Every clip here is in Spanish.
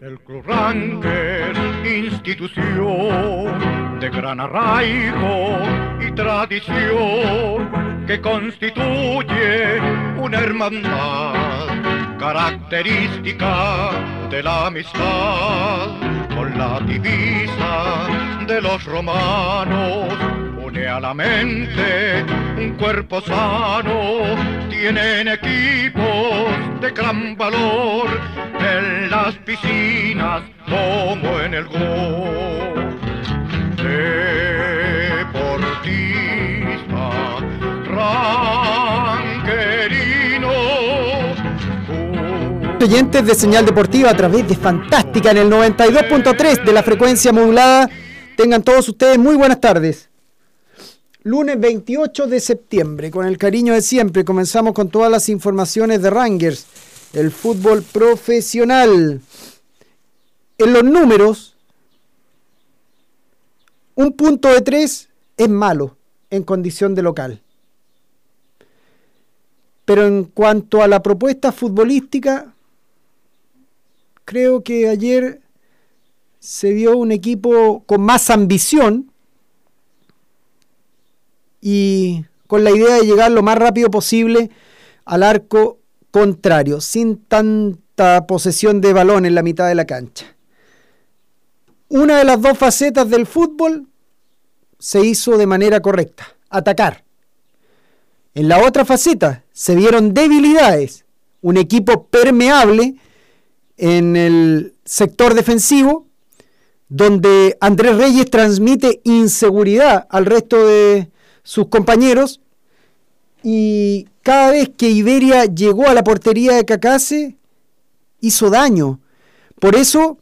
El Club Ranker, institución de gran arraigo y tradición que constituye una hermandad característica de la amistad con la divisa de los romanos. Une a la mente un cuerpo sano, tienen equipos de gran valor en las piscinas como en el gol. Deportista, ranquerino. Oyentes de señal deportiva a través de Fantástica en el 92.3 de la frecuencia modulada. Tengan todos ustedes muy buenas tardes. Lunes 28 de septiembre, con el cariño de siempre, comenzamos con todas las informaciones de Rangers, el fútbol profesional. En los números, un punto de tres es malo en condición de local. Pero en cuanto a la propuesta futbolística, creo que ayer se vio un equipo con más ambición y con la idea de llegar lo más rápido posible al arco contrario, sin tanta posesión de balón en la mitad de la cancha. Una de las dos facetas del fútbol se hizo de manera correcta, atacar. En la otra faceta se vieron debilidades, un equipo permeable en el sector defensivo, donde Andrés Reyes transmite inseguridad al resto de, sus compañeros y cada vez que Iberia llegó a la portería de Cacase, hizo daño. Por eso,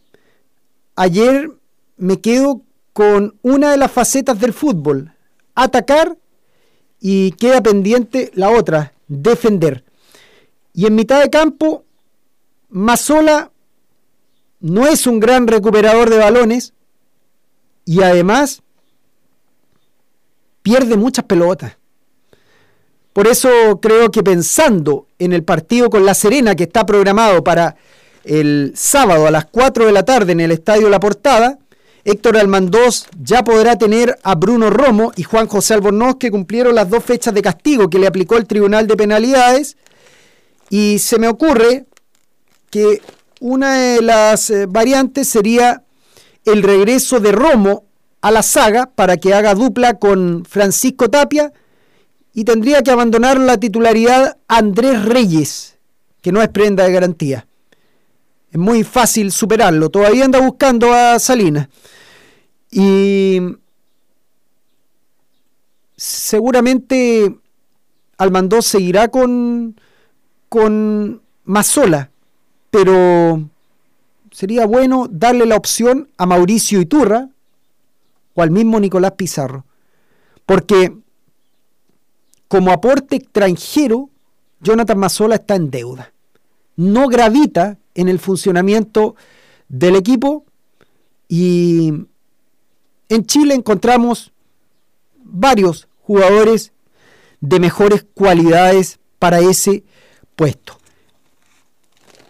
ayer me quedo con una de las facetas del fútbol, atacar y queda pendiente la otra, defender. Y en mitad de campo, Mazola no es un gran recuperador de balones y además pierde muchas pelotas. Por eso creo que pensando en el partido con La Serena que está programado para el sábado a las 4 de la tarde en el Estadio La Portada, Héctor Almandós ya podrá tener a Bruno Romo y Juan José Albornoz que cumplieron las dos fechas de castigo que le aplicó el Tribunal de Penalidades. Y se me ocurre que una de las eh, variantes sería el regreso de Romo a la saga para que haga dupla con Francisco Tapia y tendría que abandonar la titularidad Andrés Reyes, que no es prenda de garantía. Es muy fácil superarlo. Todavía anda buscando a Salinas. Y seguramente Almandó seguirá con, con Mazola, pero sería bueno darle la opción a Mauricio Iturra, o al mismo Nicolás Pizarro. Porque como aporte extranjero, Jonathan Mazzola está en deuda. No gravita en el funcionamiento del equipo y en Chile encontramos varios jugadores de mejores cualidades para ese puesto.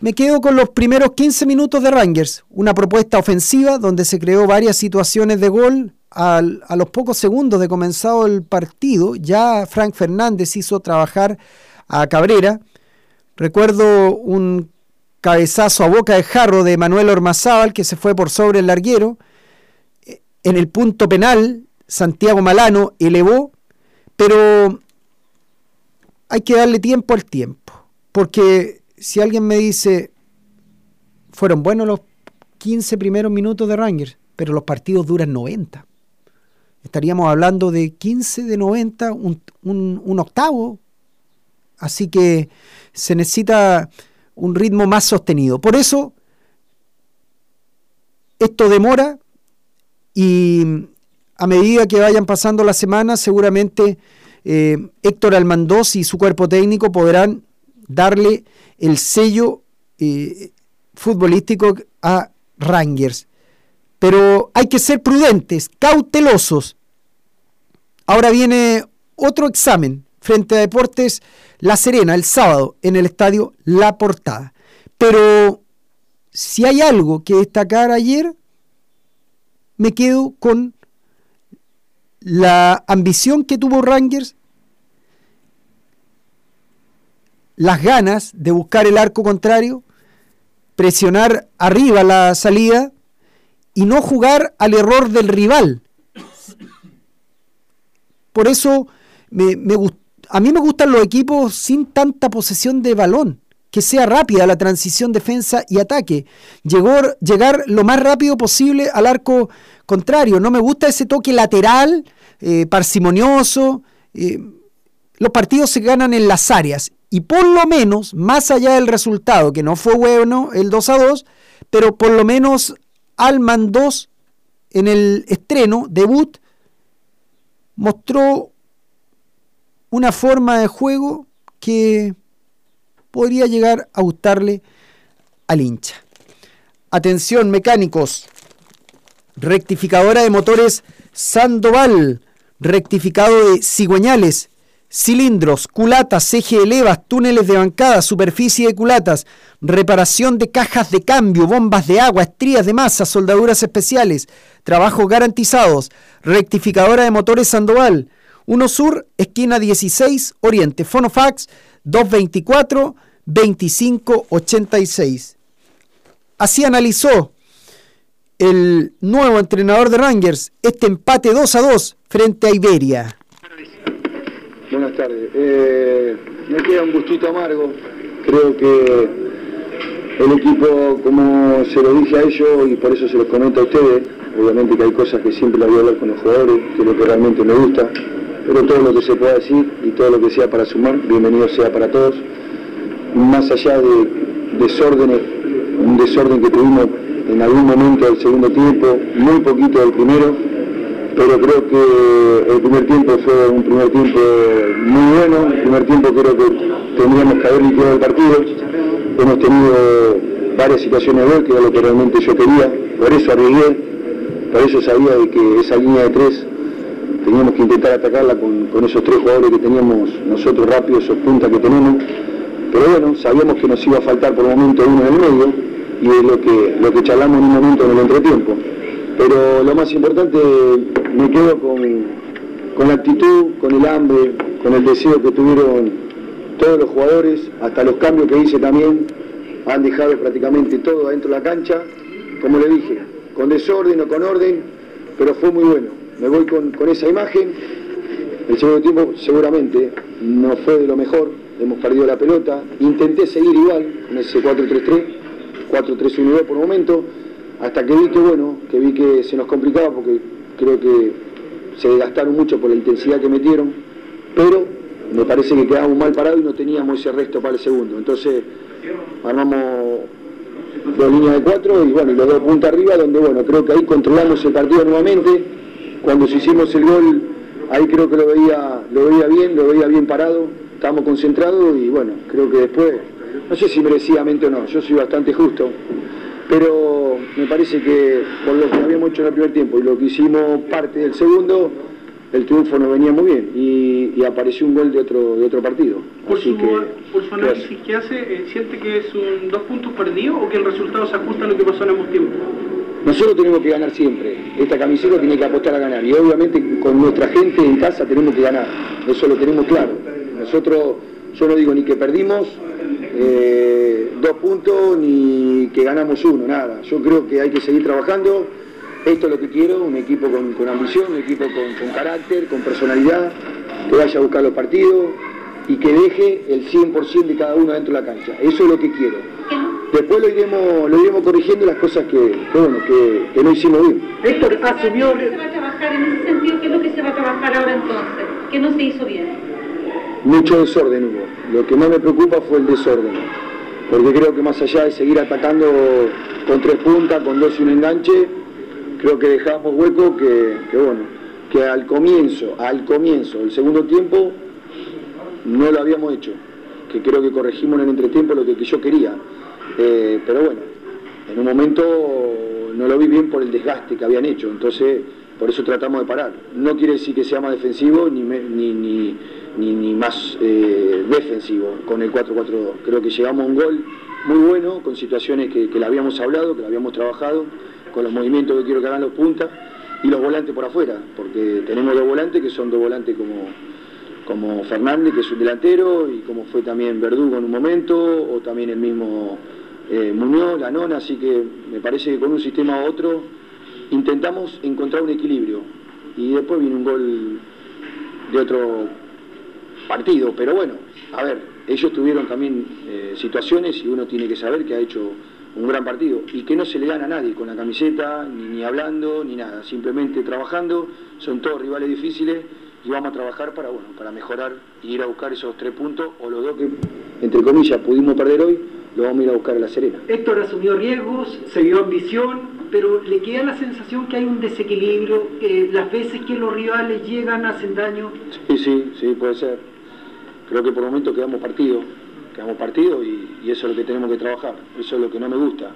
Me quedo con los primeros 15 minutos de Rangers, una propuesta ofensiva donde se creó varias situaciones de gol. A los pocos segundos de comenzado el partido, ya Frank Fernández hizo trabajar a Cabrera. Recuerdo un cabezazo a boca de jarro de Manuel Ormazábal que se fue por sobre el larguero. En el punto penal, Santiago Malano elevó, pero hay que darle tiempo al tiempo, porque si alguien me dice, fueron buenos los 15 primeros minutos de Rangers, pero los partidos duran 90. Estaríamos hablando de 15 de 90, un, un octavo. Así que se necesita un ritmo más sostenido. Por eso, esto demora y a medida que vayan pasando las semanas, seguramente eh, Héctor Almandós y su cuerpo técnico podrán darle el sello eh, futbolístico a Rangers. Pero hay que ser prudentes, cautelosos. Ahora viene otro examen frente a Deportes La Serena el sábado en el estadio La Portada. Pero si hay algo que destacar ayer, me quedo con la ambición que tuvo Rangers, las ganas de buscar el arco contrario, presionar arriba la salida y no jugar al error del rival. Por eso me, a mí me gustan los equipos sin tanta posesión de balón, que sea rápida la transición defensa y ataque, llegar lo más rápido posible al arco contrario. No me gusta ese toque lateral, eh, parsimonioso. Eh, los partidos se ganan en las áreas y por lo menos, más allá del resultado, que no fue bueno el 2 a 2, pero por lo menos Alman 2 en el estreno, debut, mostró una forma de juego que podría llegar a gustarle al hincha. Atención mecánicos, rectificadora de motores Sandoval, rectificado de cigüeñales, cilindros, culatas, eje de levas, túneles de bancada, superficie de culatas, reparación de cajas de cambio, bombas de agua, estrías de masa, soldaduras especiales, trabajos garantizados, rectificadora de motores Sandoval, 1 Sur, esquina 16, Oriente, Fonofax 224 2586. Así analizó el nuevo entrenador de Rangers este empate 2 a 2 frente a Iberia. Buenas tardes. Eh, me queda un gustito amargo. Creo que el equipo, como se lo dije a ellos y por eso se los comento a ustedes, obviamente que hay cosas que siempre la voy a hablar con los jugadores, que es lo que realmente me gusta, pero todo lo que se pueda decir y todo lo que sea para sumar, bienvenido sea para todos. Más allá de desórdenes, un desorden que tuvimos en algún momento del segundo tiempo, muy poquito del primero, pero creo que el primer tiempo fue un primer tiempo muy bueno, el primer tiempo creo que tendríamos que haber liquidado el partido, hemos tenido varias situaciones de gol, que era lo que realmente yo quería, por eso arriesgué, por eso sabía de que esa línea de tres teníamos que intentar atacarla con, con esos tres jugadores que teníamos nosotros rápidos, esos puntas que tenemos, pero bueno, sabíamos que nos iba a faltar por un momento uno en el medio, y es lo que, lo que charlamos en un momento en el entretiempo. Pero lo más importante, me quedo con, la actitud, con el hambre, con el deseo que tuvieron todos los jugadores, hasta los cambios que hice también, han dejado prácticamente todo adentro de la cancha, como le dije, con desorden o con orden, pero fue muy bueno. Me voy con, con esa imagen. El segundo tiempo seguramente no fue de lo mejor, hemos perdido la pelota, intenté seguir igual con ese 4-3-3 4-3-1-2 por momento, hasta que vi que, bueno, que vi que se nos complicaba porque creo que se desgastaron mucho por la intensidad que metieron, pero me parece que quedábamos mal parados y no teníamos ese resto para el segundo. Entonces armamos dos líneas de cuatro y bueno, los dos puntos arriba, donde bueno, creo que ahí controlamos el partido nuevamente. Cuando hicimos el gol, ahí creo que lo veía, lo veía bien, lo veía bien parado, estábamos concentrados y bueno, creo que después no sé si merecidamente o no, yo soy bastante justo, pero me parece que por lo que habíamos hecho en el primer tiempo y lo que hicimos parte del segundo, el triunfo nos venía muy bien y, apareció un gol de otro de otro partido. Por, su, análisis que hace, eh, ¿siente que es un dos puntos perdidos o que el resultado se ajusta a lo que pasó en ambos tiempos? Nosotros tenemos que ganar siempre. Esta camiseta tiene que apostar a ganar y obviamente con nuestra gente en casa tenemos que ganar. Eso lo tenemos claro. Nosotros, yo no digo ni que perdimos, eh, dos puntos ni que ganamos uno, nada. Yo creo que hay que seguir trabajando Esto es lo que quiero, un equipo con, ambición, un equipo con, carácter, con personalidad, que vaya a buscar los partidos y que deje el 100% de cada uno dentro de la cancha. Eso es lo que quiero. Después lo iremos, lo iremos corrigiendo las cosas que, bueno, que, no hicimos bien. Héctor, asumió... ¿Qué se va a trabajar en ese sentido? ¿Qué es lo que se va a trabajar ahora entonces? ¿Qué no se hizo bien? Mucho desorden hubo. Lo que más me preocupa fue el desorden. Porque creo que más allá de seguir atacando con tres puntas, con dos y un enganche, creo que dejamos hueco que, bueno, que al comienzo, al comienzo, el segundo tiempo, no lo habíamos hecho, que creo que corregimos en el entretiempo lo que, yo quería. Eh, pero bueno, en un momento no lo vi bien por el desgaste que habían hecho, entonces por eso tratamos de parar. No quiere decir que sea más defensivo ni, ni, ni, más eh, defensivo con el 4-4-2. Creo que llegamos a un gol muy bueno, con situaciones que, que la habíamos hablado, que la habíamos trabajado con los movimientos que quiero que hagan los puntas y los volantes por afuera, porque tenemos dos volantes que son dos volantes como, como Fernández, que es un delantero, y como fue también Verdugo en un momento, o también el mismo eh, Muñoz, la nona, así que me parece que con un sistema u otro intentamos encontrar un equilibrio. Y después viene un gol de otro partido, pero bueno, a ver, ellos tuvieron también eh, situaciones y uno tiene que saber que ha hecho un gran partido y que no se le gana a nadie con la camiseta, ni, hablando, ni nada, simplemente trabajando, son todos rivales difíciles y vamos a trabajar para, bueno, para mejorar y ir a buscar esos tres puntos o los dos que, entre comillas, pudimos perder hoy, lo vamos a ir a buscar a La Serena. Héctor asumió riesgos, se vio ambición, pero le queda la sensación que hay un desequilibrio, que las veces que los rivales llegan hacen daño. Sí, sí, sí, puede ser. Creo que por el momento quedamos partidos quedamos partido y, eso es lo que tenemos que trabajar, eso es lo que no me gusta,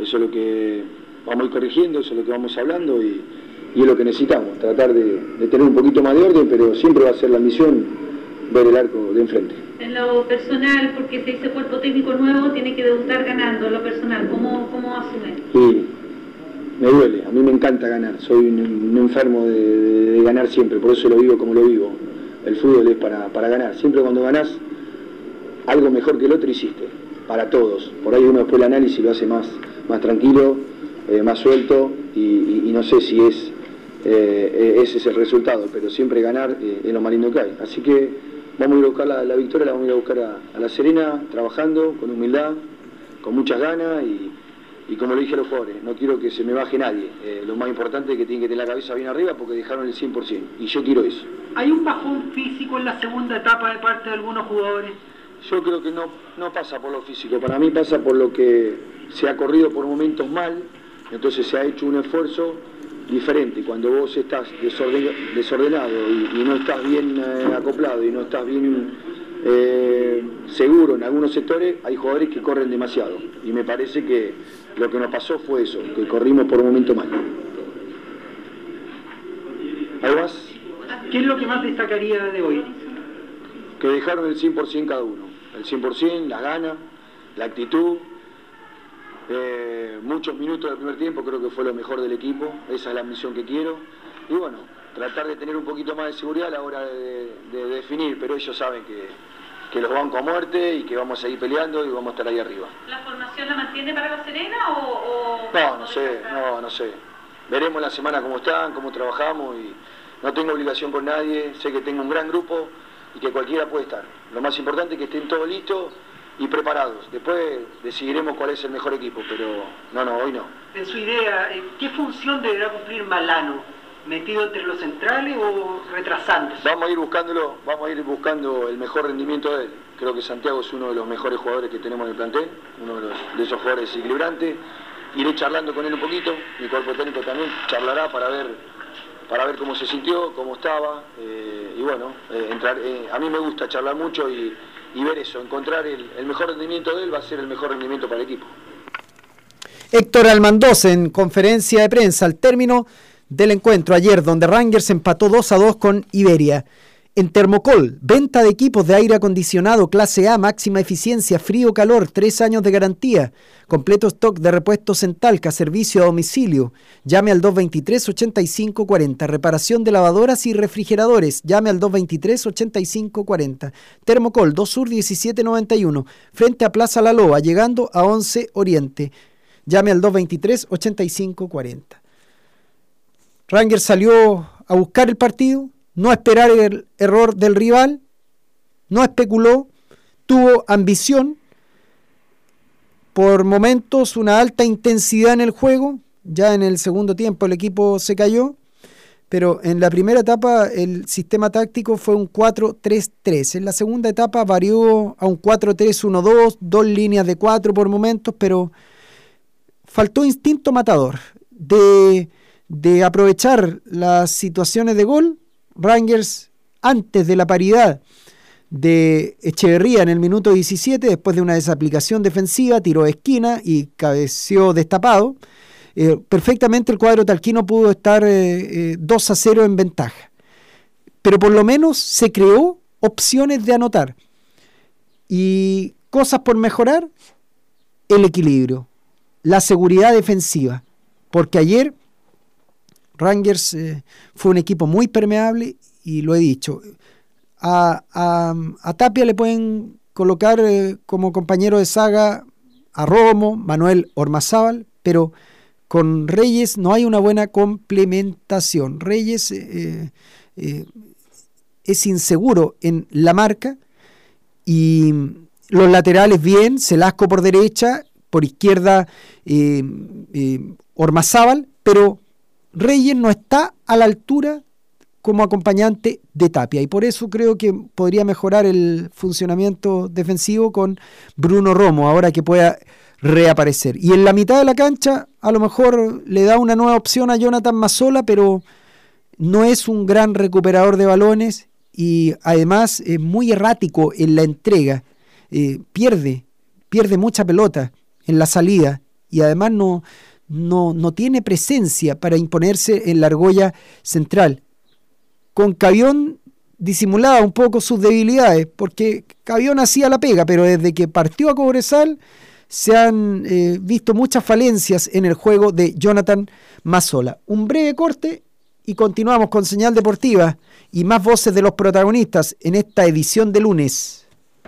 eso es lo que vamos a ir corrigiendo, eso es lo que vamos hablando y, es lo que necesitamos, tratar de, tener un poquito más de orden, pero siempre va a ser la misión ver el arco de enfrente. En lo personal, porque se dice cuerpo técnico nuevo, tiene que debutar ganando, en lo personal, ¿cómo, cómo asume? Sí, me duele, a mí me encanta ganar, soy un, enfermo de, ganar siempre, por eso lo vivo como lo vivo. El fútbol es para, para ganar, siempre cuando ganás algo mejor que el otro hiciste, para todos. Por ahí uno después el análisis lo hace más, más tranquilo, eh, más suelto y, no sé si es eh, ese es el resultado, pero siempre ganar eh, es lo más lindo que hay. Así que vamos a ir a buscar la, victoria, la vamos a ir a buscar a, La Serena, trabajando con humildad, con muchas ganas y, y como le dije a los jugadores, no quiero que se me baje nadie. lo más importante es que tienen que tener la cabeza bien arriba porque dejaron el 100%. Y yo quiero eso. ¿Hay un bajón físico en la segunda etapa de parte de algunos jugadores? Yo creo que no, no pasa por lo físico, para mí pasa por lo que se ha corrido por momentos mal, entonces se ha hecho un esfuerzo diferente. Cuando vos estás desordenado y, no estás bien eh, acoplado y no estás bien eh, seguro en algunos sectores, hay jugadores que corren demasiado. Y me parece que lo que nos pasó fue eso, que corrimos por un momento mal. ¿Algo más? ¿Qué es lo que más destacaría de hoy? Que dejaron el 100% cada uno el 100%, la gana, la actitud. Eh, muchos minutos del primer tiempo, creo que fue lo mejor del equipo, esa es la misión que quiero. Y bueno, tratar de tener un poquito más de seguridad a la hora de, definir, pero ellos saben que, que los banco a muerte y que vamos a seguir peleando y vamos a estar ahí arriba. ¿La formación la mantiene para la Serena o...? no, no sé, no, no sé. Veremos la semana cómo están, cómo trabajamos y no tengo obligación con nadie, sé que tengo un gran grupo y que cualquiera puede estar. Lo más importante es que estén todos listos y preparados. Después decidiremos cuál es el mejor equipo, pero no, no, hoy no. En su idea, eh, ¿qué función deberá cumplir Malano? ¿Metido entre los centrales o retrasándose? Vamos a ir buscándolo, vamos a ir buscando el mejor rendimiento de él. Creo que Santiago es uno de los mejores jugadores que tenemos en el plantel, uno de, de esos jugadores equilibrantes. Iré charlando con él un poquito, mi cuerpo técnico también charlará para ver para ver cómo se sintió, cómo estaba, eh, y bueno, eh, entrar, eh, a mí me gusta charlar mucho y, ver eso, encontrar el, mejor rendimiento de él va a ser el mejor rendimiento para el equipo. Héctor Almandoz en conferencia de prensa al término del encuentro ayer, donde Rangers empató 2 a 2 con Iberia. En Termocol, venta de equipos de aire acondicionado clase A, máxima eficiencia, frío-calor, tres años de garantía. Completo stock de repuestos en Talca, servicio a domicilio. Llame al 223-8540. Reparación de lavadoras y refrigeradores. Llame al 223-8540. Termocol, 2 Sur 1791, frente a Plaza La Loa, llegando a 11 Oriente. Llame al 223-8540. Rangers salió a buscar el partido, no a esperar el error del rival, no especuló, tuvo ambición, por momentos una alta intensidad en el juego, ya en el segundo tiempo el equipo se cayó, pero en la primera etapa el sistema táctico fue un 4-3-3. En la segunda etapa varió a un 4-3-1-2, dos líneas de cuatro por momentos, pero faltó instinto matador de, de aprovechar las situaciones de gol. Rangers, antes de la paridad de Echeverría en el minuto 17, después de una desaplicación defensiva, tiró de esquina y cabeció destapado. Eh, perfectamente el cuadro talquino pudo estar 2 eh, eh, a 0 en ventaja. Pero por lo menos se creó opciones de anotar. Y cosas por mejorar, el equilibrio, la seguridad defensiva. Porque ayer Rangers fue un equipo muy permeable y lo he dicho. A, Tapia le pueden colocar como compañero de saga a Romo, Manuel Ormazábal, pero con Reyes no hay una buena complementación. Reyes eh, eh, es inseguro en la marca y los laterales bien, Celasco por derecha, por izquierda eh, Ormazábal, pero Reyes no está a la altura como acompañante de Tapia y por eso creo que podría mejorar el funcionamiento defensivo con Bruno Romo, ahora que pueda reaparecer. Y en la mitad de la cancha a lo mejor le da una nueva opción a Jonathan Mazzola, pero no es un gran recuperador de balones y además es muy errático en la entrega. Eh, pierde, pierde mucha pelota en la salida y además no, no, no tiene presencia para imponerse en la argolla central. Con Cavión disimulaba un poco sus debilidades, porque Cavión hacía la pega, pero desde que partió a Cobresal se han eh, visto muchas falencias en el juego de Jonathan Mazzola. Un breve corte y continuamos con señal deportiva y más voces de los protagonistas en esta edición de lunes.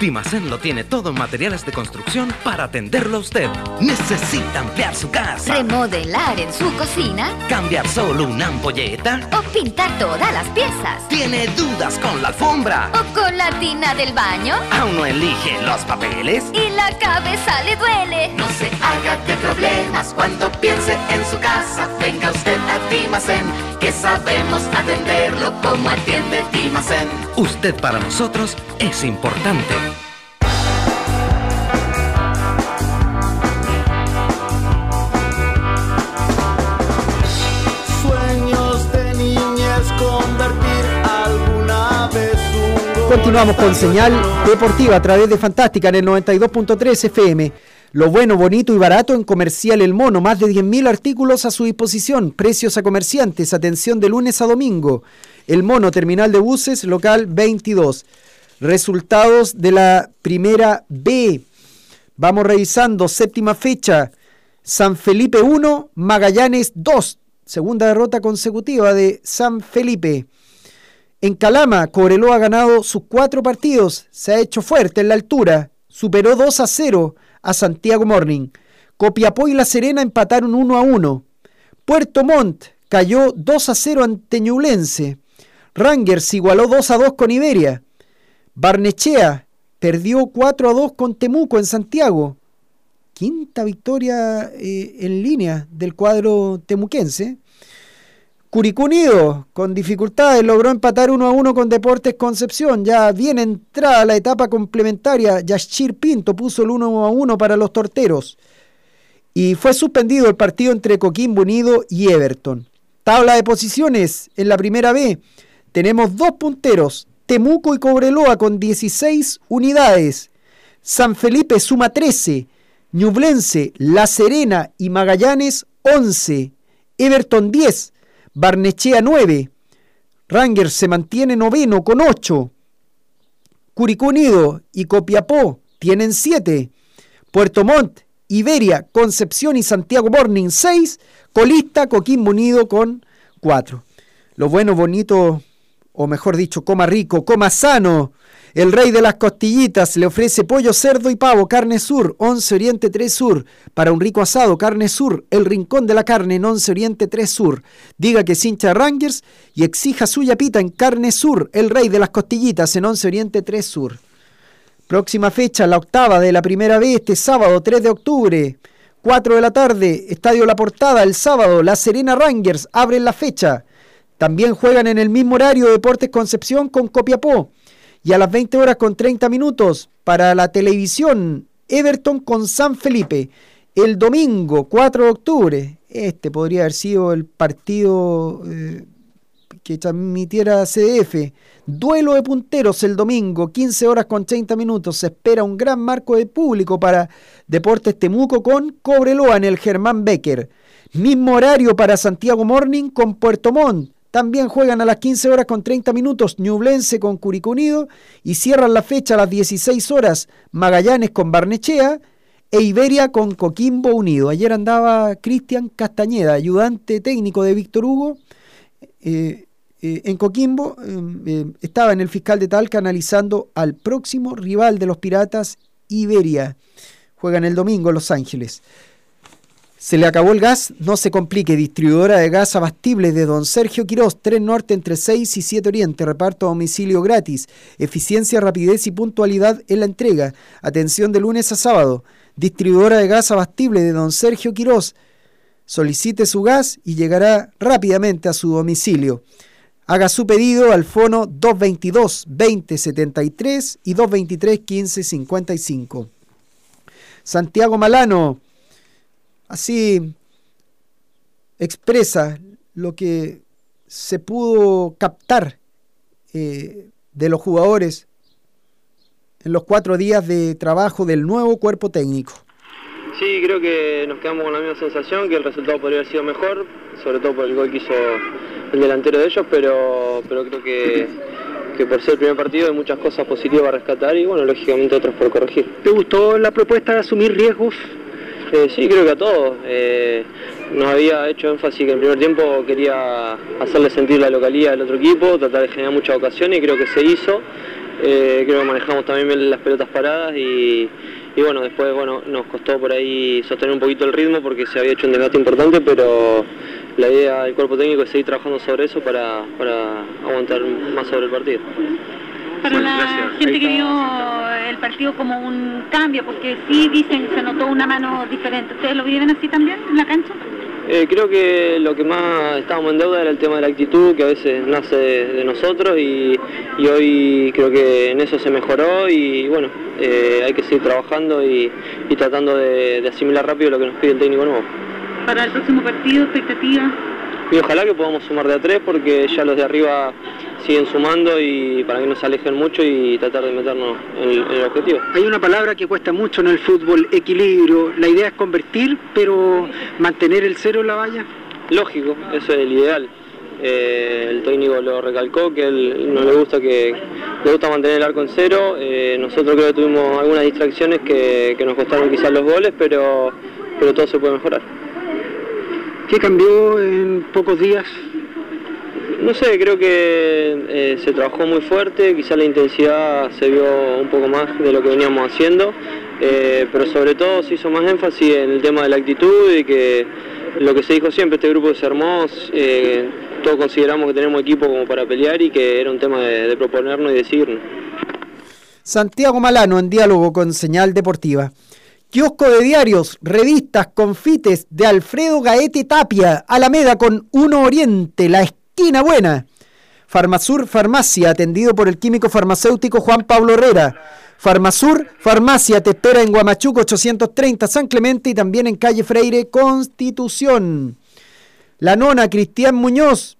Dimacén lo tiene todo en materiales de construcción para atenderlo a usted. Necesita ampliar su casa. Remodelar en su cocina. Cambiar solo una ampolleta. O pintar todas las piezas. ¿Tiene dudas con la alfombra? ¿O con la tina del baño? ¿Aún no elige los papeles? Y la cabeza le duele. No se haga de problemas cuando piense en su casa. Venga usted a Dimacén, que sabemos atenderlo como atiende Dimacén. Usted para nosotros es importante. Continuamos con señal deportiva a través de Fantástica en el 92.3 FM. Lo bueno, bonito y barato en Comercial El Mono. Más de 10.000 artículos a su disposición. Precios a comerciantes. Atención de lunes a domingo. El Mono, terminal de buses, local 22. Resultados de la primera B. Vamos revisando. Séptima fecha. San Felipe 1, Magallanes 2. Segunda derrota consecutiva de San Felipe. En Calama, Cobreloa ha ganado sus cuatro partidos. Se ha hecho fuerte en la altura. Superó 2 a 0 a Santiago Morning. Copiapó y La Serena empataron 1 a 1. Puerto Montt cayó 2 a 0 ante Ñublense. Rangers igualó 2 a 2 con Iberia. Barnechea perdió 4 a 2 con Temuco en Santiago. Quinta victoria eh, en línea del cuadro temuquense. Curicú Unido, con dificultades, logró empatar 1 a 1 con Deportes Concepción. Ya bien entrada la etapa complementaria, Yashir Pinto puso el 1 a 1 para los torteros. Y fue suspendido el partido entre Coquimbo Unido y Everton. Tabla de posiciones en la primera B. Tenemos dos punteros, Temuco y Cobreloa con 16 unidades. San Felipe suma 13. Ñublense, La Serena y Magallanes 11. Everton 10. Barnechea 9. Rangers se mantiene noveno con 8. Curicó Unido y Copiapó tienen 7. Puerto Montt, Iberia, Concepción y Santiago Morning 6. Colista, Coquimbo Unido con 4. Lo bueno, bonito, o mejor dicho, coma rico, coma sano. El rey de las costillitas le ofrece pollo, cerdo y pavo, carne sur, 11 Oriente 3 Sur. Para un rico asado, carne sur, el rincón de la carne en 11 Oriente 3 Sur. Diga que es hincha Rangers y exija suya pita en carne sur, el rey de las costillitas en 11 Oriente 3 Sur. Próxima fecha, la octava de la primera vez, este sábado 3 de octubre, 4 de la tarde, Estadio La Portada, el sábado, La Serena Rangers abren la fecha. También juegan en el mismo horario Deportes Concepción con Copiapó. Y a las 20 horas con 30 minutos para la televisión, Everton con San Felipe. El domingo 4 de octubre, este podría haber sido el partido eh, que transmitiera CDF. Duelo de punteros el domingo, 15 horas con 30 minutos. Se espera un gran marco de público para Deportes Temuco con Cobreloa en el Germán Becker. Mismo horario para Santiago Morning con Puerto Montt. También juegan a las 15 horas con 30 minutos Ñublense con Curicó Unido y cierran la fecha a las 16 horas Magallanes con Barnechea e Iberia con Coquimbo Unido. Ayer andaba Cristian Castañeda, ayudante técnico de Víctor Hugo. Eh, eh, en Coquimbo eh, estaba en el fiscal de Talca analizando al próximo rival de los Piratas, Iberia. Juegan el domingo Los Ángeles. Se le acabó el gas, no se complique. Distribuidora de gas abastible de Don Sergio Quirós, 3 Norte entre 6 y 7 Oriente. Reparto a domicilio gratis. Eficiencia, rapidez y puntualidad en la entrega. Atención de lunes a sábado. Distribuidora de gas abastible de Don Sergio Quirós. Solicite su gas y llegará rápidamente a su domicilio. Haga su pedido al fono 222 2073 y 223 1555. Santiago Malano así expresa lo que se pudo captar eh, de los jugadores en los cuatro días de trabajo del nuevo cuerpo técnico. Sí, creo que nos quedamos con la misma sensación, que el resultado podría haber sido mejor, sobre todo por el gol que hizo el delantero de ellos, pero, pero creo que, que por ser el primer partido hay muchas cosas positivas a rescatar y bueno, lógicamente otras por corregir. ¿Te gustó la propuesta de asumir riesgos? Eh, sí, creo que a todos. Eh, nos había hecho énfasis que en primer tiempo quería hacerle sentir la localidad del otro equipo, tratar de generar muchas ocasiones y creo que se hizo. Eh, creo que manejamos también bien las pelotas paradas y, y bueno, después bueno, nos costó por ahí sostener un poquito el ritmo porque se había hecho un desgaste importante, pero la idea del cuerpo técnico es seguir trabajando sobre eso para, para aguantar más sobre el partido. Para la gente que vio el partido como un cambio, porque sí dicen que se notó una mano diferente. ¿Ustedes lo viven así también en la cancha? Eh, creo que lo que más estábamos en deuda era el tema de la actitud, que a veces nace de, de nosotros y, y, hoy creo que en eso se mejoró y bueno, eh, hay que seguir trabajando y, y tratando de, de, asimilar rápido lo que nos pide el técnico nuevo. Para el próximo partido, expectativa. Y ojalá que podamos sumar de a tres porque ya los de arriba siguen sumando y para que no se alejen mucho y tratar de meternos en el, en el, objetivo. Hay una palabra que cuesta mucho en el fútbol, equilibrio. La idea es convertir, pero mantener el cero en la valla. Lógico, eso es el ideal. Eh, el técnico lo recalcó que él no le gusta que le gusta mantener el arco en cero. Eh, nosotros creo que tuvimos algunas distracciones que, que nos costaron quizás los goles, pero, pero todo se puede mejorar. ¿Qué cambió en pocos días? No sé, creo que eh, se trabajó muy fuerte, quizá la intensidad se vio un poco más de lo que veníamos haciendo, eh, pero sobre todo se hizo más énfasis en el tema de la actitud y que lo que se dijo siempre, este grupo se armó, eh, todos consideramos que tenemos equipo como para pelear y que era un tema de, de proponernos y decidirnos. Santiago Malano en diálogo con Señal Deportiva. Kiosco de diarios, revistas, confites de Alfredo Gaete Tapia, Alameda con Uno Oriente, La Esquina Buena. Farmasur Farmacia, atendido por el químico farmacéutico Juan Pablo Herrera. Farmasur Farmacia te espera en Guamachuco 830 San Clemente y también en calle Freire Constitución. La nona Cristian Muñoz.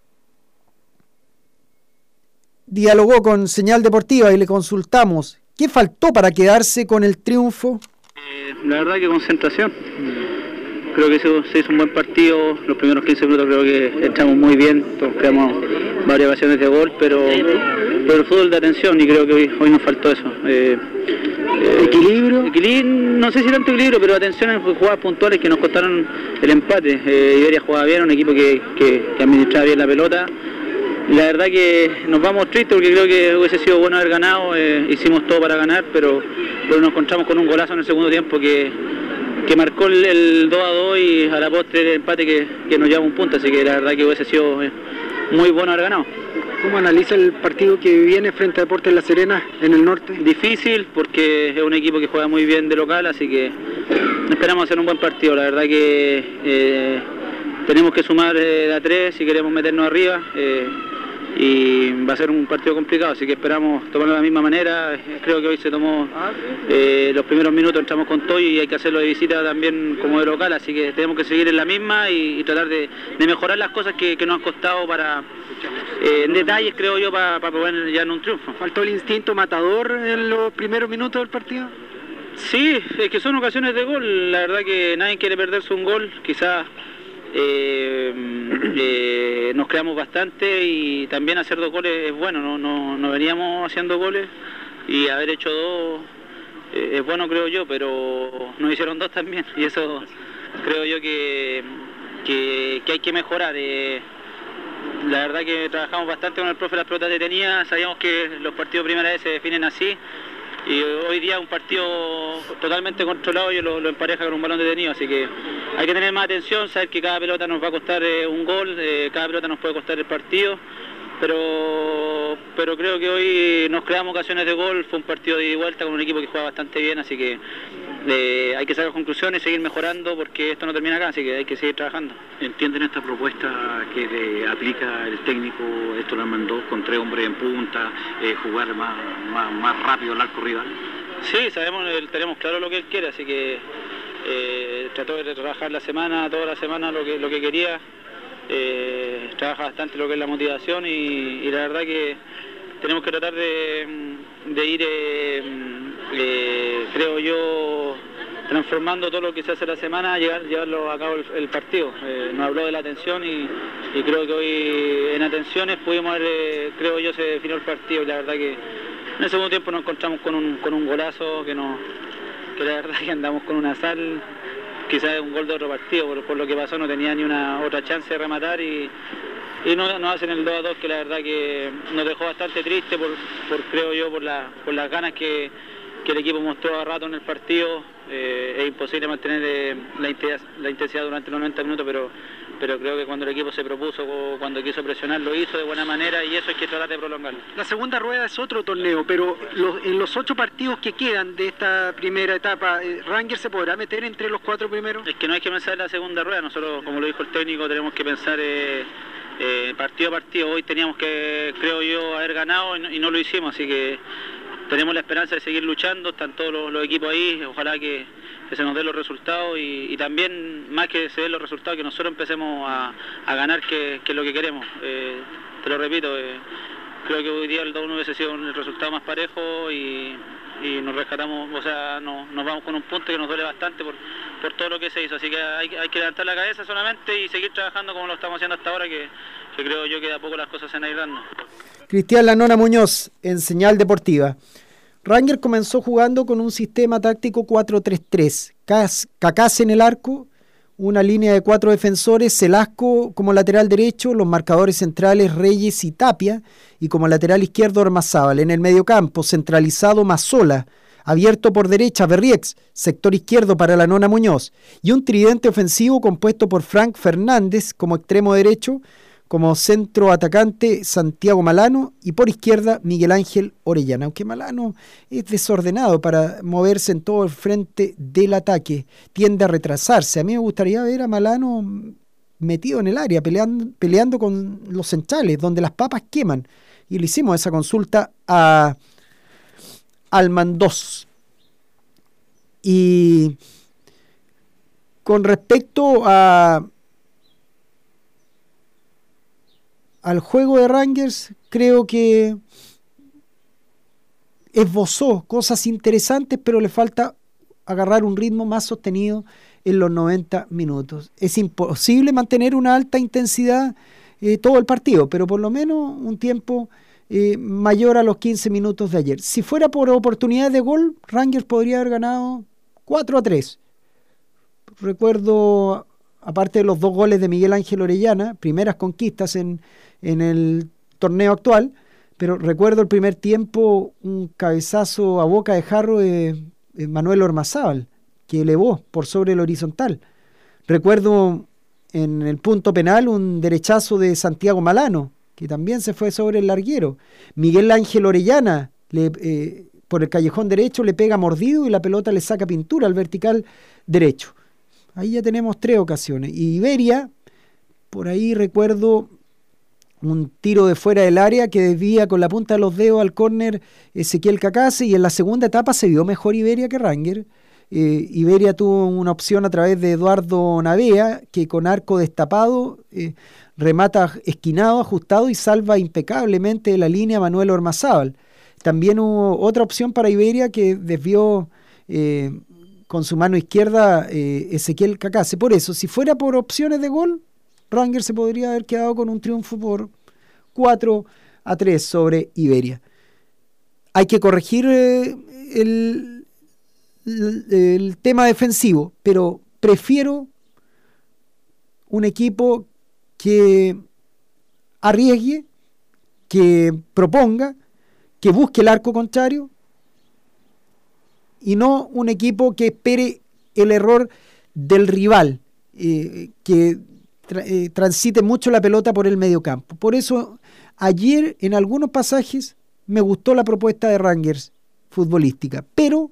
dialogó con Señal Deportiva y le consultamos qué faltó para quedarse con el triunfo. Eh, la verdad que concentración. Creo que se, hizo un buen partido. Los primeros 15 minutos creo que entramos muy bien. Creamos varias ocasiones de gol, pero, pero el fútbol de atención y creo que hoy, nos faltó eso. Eh, eh, ¿Equilibrio? no sé si tanto equilibrio, pero atención en jugadas puntuales que nos costaron el empate. Iberia jugaba bien, un equipo que, que, administraba bien la pelota. La verdad que nos vamos tristes porque creo que hubiese sido bueno haber ganado, eh, hicimos todo para ganar, pero, pero nos encontramos con un golazo en el segundo tiempo que, que marcó el, 2 a 2 y a la postre el empate que, que nos lleva un punto, así que la verdad que hubiese sido muy bueno haber ganado. ¿Cómo analiza el partido que viene frente a Deportes La Serena en el norte? Difícil porque es un equipo que juega muy bien de local, así que esperamos hacer un buen partido. La verdad que eh, tenemos que sumar eh, a tres si queremos meternos arriba. Y va a ser un partido complicado, así que esperamos tomarlo de la misma manera. Creo que hoy se tomó eh, los primeros minutos, entramos con Toy y hay que hacerlo de visita también como de local, así que tenemos que seguir en la misma y, tratar de, mejorar las cosas que, nos han costado para, eh, en detalles creo yo, para, para poder ya en un triunfo. ¿Faltó el instinto matador en los primeros minutos del partido? Sí, es que son ocasiones de gol, la verdad que nadie quiere perderse un gol, quizás eh, eh, nos creamos bastante y también hacer dos goles es bueno, no, no, no veníamos haciendo goles y haber hecho dos eh, es bueno creo yo, pero nos hicieron dos también y eso creo yo que, que, hay que mejorar. Eh, la verdad que trabajamos bastante con el profe las pelotas detenidas, sabíamos que los partidos primera vez se definen así y hoy día un partido totalmente controlado y lo, empareja con un balón detenido, así que hay que tener más atención, saber que cada pelota nos va a costar eh, un gol, eh, cada pelota nos puede costar el partido, pero, pero creo que hoy nos creamos ocasiones de gol, fue un partido de vuelta con un equipo que juega bastante bien, así que eh, hay que sacar conclusiones, seguir mejorando porque esto no termina acá, así que hay que seguir trabajando. ¿Entienden esta propuesta que aplica el técnico, esto lo mandó con tres hombres en punta, eh, jugar más, más, rápido al arco rival? Sí, sabemos, tenemos claro lo que él quiere, así que eh, trató de trabajar la semana, toda la semana lo que, lo que quería, trabaja bastante lo que es la motivación y, la verdad que tenemos que tratar de, de ir eh, creo yo, transformando todo lo que se hace la semana, llegar, llevarlo a cabo el, partido. Eh, nos habló de la atención y, creo que hoy en atenciones pudimos ver, eh, creo yo, se definió el partido y la verdad que en el segundo tiempo nos encontramos con un, con un golazo que, no, que la verdad que andamos con una sal, quizás un gol de otro partido, por, lo que pasó no tenía ni una otra chance de rematar y, y nos hacen el 2 a 2 que la verdad que nos dejó bastante triste por, creo yo por, por las ganas que, que el equipo mostró a rato en el partido. Eh, es imposible mantener eh, la, intensidad, durante los 90 minutos, pero, pero creo que cuando el equipo se propuso, cuando quiso presionar, lo hizo de buena manera y eso hay que tratar de prolongarlo. La segunda rueda es otro torneo, pero en los ocho partidos que quedan de esta primera etapa, eh, ¿Ranger se podrá meter entre los cuatro primeros? Es que no hay que pensar en la segunda rueda, nosotros, como lo dijo el técnico, tenemos que pensar... partido a partido. Hoy teníamos que, creo yo, haber ganado y no, lo hicimos, así que tenemos la esperanza de seguir luchando, están todos los, equipos ahí, ojalá que, se nos den los resultados y, también más que se den los resultados, que nosotros empecemos a, ganar, que, es lo que queremos. Eh, te lo repito, eh, creo que hoy día el 2-1 hubiese sido el resultado más parejo y, nos rescatamos, o sea, nos, vamos con un punto que nos duele bastante por, todo lo que se hizo, así que hay, que levantar la cabeza solamente y seguir trabajando como lo estamos haciendo hasta ahora, que, creo yo que de a poco las cosas se van a. Cristian Lanona Muñoz, en señal deportiva. Ranger comenzó jugando con un sistema táctico 4-3-3. Cacase en el arco, una línea de cuatro defensores, Celasco como lateral derecho, los marcadores centrales Reyes y Tapia, y como lateral izquierdo Armazábal. En el mediocampo, centralizado Mazola, abierto por derecha Berriex, sector izquierdo para la nona Muñoz, y un tridente ofensivo compuesto por Frank Fernández como extremo derecho, como centro atacante Santiago Malano y por izquierda Miguel Ángel Orellana. Aunque Malano es desordenado para moverse en todo el frente del ataque, tiende a retrasarse. A mí me gustaría ver a Malano metido en el área, peleando, peleando con los centrales, donde las papas queman. Y le hicimos esa consulta a Almandós. Y con respecto a al juego de Rangers, creo que esbozó cosas interesantes, pero le falta agarrar un ritmo más sostenido en los 90 minutos. Es imposible mantener una alta intensidad eh, todo el partido, pero por lo menos un tiempo eh, mayor a los 15 minutos de ayer. Si fuera por oportunidad de gol, Rangers podría haber ganado 4 a 3. Recuerdo, aparte de los dos goles de Miguel Ángel Orellana, primeras conquistas en, en el torneo actual, pero recuerdo el primer tiempo un cabezazo a boca de jarro de, Manuel Ormazábal, que elevó por sobre el horizontal. Recuerdo en el punto penal un derechazo de Santiago Malano, que también se fue sobre el larguero. Miguel Ángel Orellana, eh, por el callejón derecho, le pega mordido y la pelota le saca pintura al vertical derecho. Ahí ya tenemos tres ocasiones. Y Iberia, por ahí recuerdo un tiro de fuera del área que desvía con la punta de los dedos al córner Ezequiel Cacase y en la segunda etapa se vio mejor Iberia que Ranger. Eh, Iberia tuvo una opción a través de Eduardo Navea que con arco destapado eh, remata esquinado, ajustado y salva impecablemente la línea Manuel Ormazábal. También hubo otra opción para Iberia que desvió eh, con su mano izquierda Ezequiel Cacase. Por eso, si fuera por opciones de gol, Ranger se podría haber quedado con un triunfo por 4 a 3 sobre Iberia. Hay que corregir eh, el, el tema defensivo, pero prefiero un equipo que arriesgue, que proponga, que busque el arco contrario y no un equipo que espere el error del rival, eh, que eh, transite mucho la pelota por el medio campo. Por eso, ayer en algunos pasajes me gustó la propuesta de Rangers futbolística, pero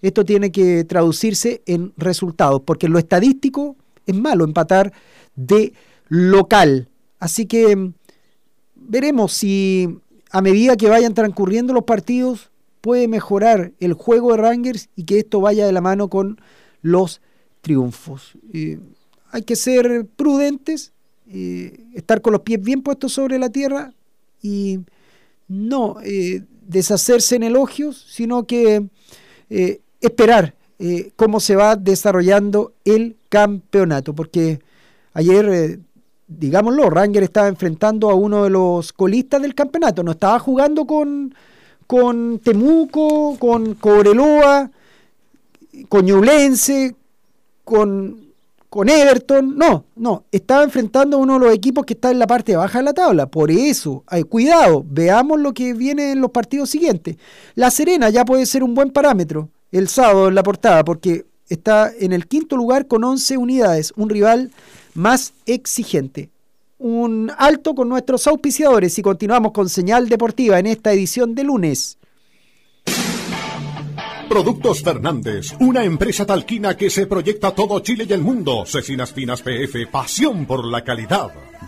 esto tiene que traducirse en resultados, porque lo estadístico es malo empatar de local. Así que mm, veremos si a medida que vayan transcurriendo los partidos puede mejorar el juego de Rangers y que esto vaya de la mano con los triunfos. Eh, hay que ser prudentes, eh, estar con los pies bien puestos sobre la tierra y no eh, deshacerse en elogios, sino que eh, esperar cómo se va desarrollando el campeonato, porque ayer, digámoslo, Ranger estaba enfrentando a uno de los colistas del campeonato, no estaba jugando con, con Temuco, con Cobreloa, con Ñublense, con con Everton, no, no, estaba enfrentando a uno de los equipos que está en la parte baja de la tabla, por eso, hay, cuidado, veamos lo que viene en los partidos siguientes. La Serena ya puede ser un buen parámetro el sábado en la portada, porque está en el quinto lugar con 11 unidades, un rival más exigente. Un alto con nuestros auspiciadores y continuamos con señal deportiva en esta edición de lunes. Productos Fernández, una empresa talquina que se proyecta todo Chile y el mundo. Cecinas Finas PF, pasión por la calidad.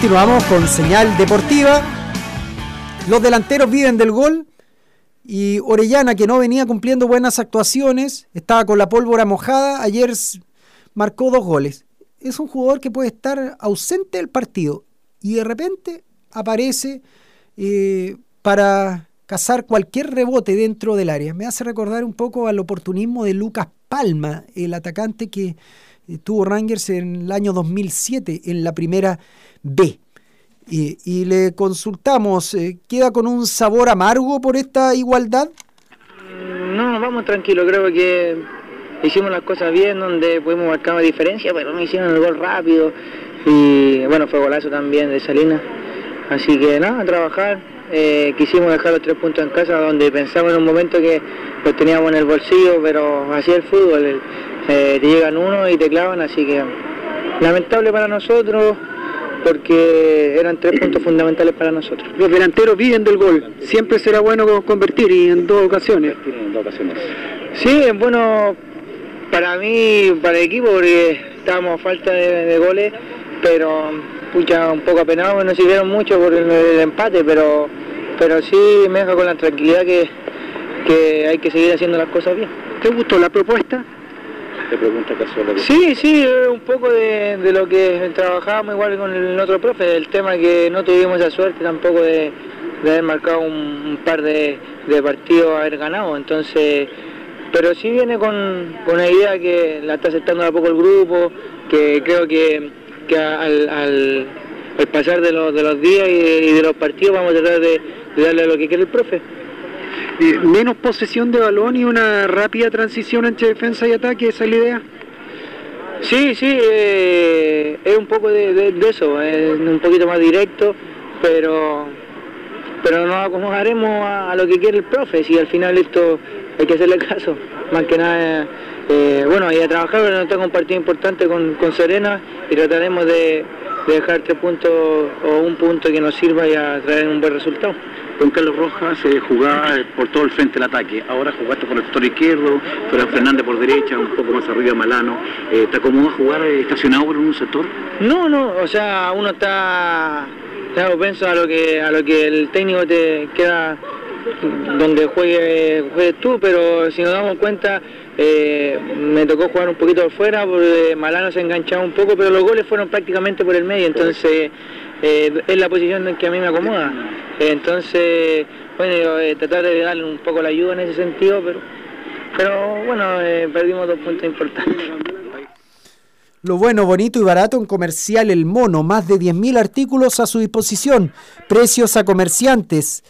Continuamos con señal deportiva. Los delanteros viven del gol y Orellana, que no venía cumpliendo buenas actuaciones, estaba con la pólvora mojada, ayer marcó dos goles. Es un jugador que puede estar ausente del partido y de repente aparece eh, para cazar cualquier rebote dentro del área. Me hace recordar un poco al oportunismo de Lucas Palma, el atacante que tuvo Rangers en el año 2007 en la primera B. Y, y le consultamos, eh, ¿queda con un sabor amargo por esta igualdad? No, vamos tranquilo, creo que hicimos las cosas bien, donde pudimos marcar una diferencia, pero no hicieron el gol rápido. Y bueno, fue golazo también de Salinas. Así que nada, a trabajar. Eh, quisimos dejar los tres puntos en casa, donde pensamos en un momento que los teníamos en el bolsillo, pero así el fútbol. Eh, te llegan uno y te clavan, así que lamentable para nosotros, porque eran tres puntos fundamentales para nosotros. Los delanteros viven del gol. Siempre será bueno co- convertir y en dos ocasiones. En dos ocasiones. Sí, es bueno para mí, para el equipo, porque estábamos a falta de, de goles, pero pucha, un poco apenados, no sirvieron mucho por el, el empate, pero, pero sí me deja con la tranquilidad que, que hay que seguir haciendo las cosas bien. ¿Te gustó la propuesta? Te pregunta Sí, sí, un poco de, lo que trabajábamos igual con el otro profe, el tema que no tuvimos esa suerte tampoco de, de haber marcado un, par de, partidos, haber ganado, entonces, pero sí viene con, una idea que la está aceptando de a poco el grupo, que creo que, que al, al- pasar de los, de los días y de, y de los partidos vamos a tratar de, de darle lo que quiere el profe. Menos posesión de balón y una rápida transición entre defensa y ataque, esa es la idea. Sí, sí, eh, es un poco de, eso, es un poquito más directo, pero pero nos acomodaremos a, lo que quiere el profe, si al final esto hay que hacerle caso, más que nada, eh, bueno, y a trabajar, pero nos toca un partido importante con, con Serena y trataremos de dejar tres puntos o un punto que nos sirva y a traer un buen resultado. Don Carlos Rojas eh, jugaba eh, por todo el frente del ataque. Ahora jugaste por el sector izquierdo, Fran Fernández por derecha, un poco más arriba Malano. Eh, ¿Te acomoda jugar eh, estacionado por un sector? No, no, o sea, uno está, está propenso a lo que a lo que el técnico te queda donde juegue, juegues tú, pero si nos damos cuenta, eh, me tocó jugar un poquito afuera, porque Malano se enganchaba un poco, pero los goles fueron prácticamente por el medio, entonces eh, es la posición en que a mí me acomoda. Entonces, bueno, eh, tratar de darle un poco la ayuda en ese sentido, pero, pero bueno, eh, perdimos dos puntos importantes. Lo bueno, bonito y barato en Comercial El Mono. Más de 10.000 artículos a su disposición. Precios a comerciantes.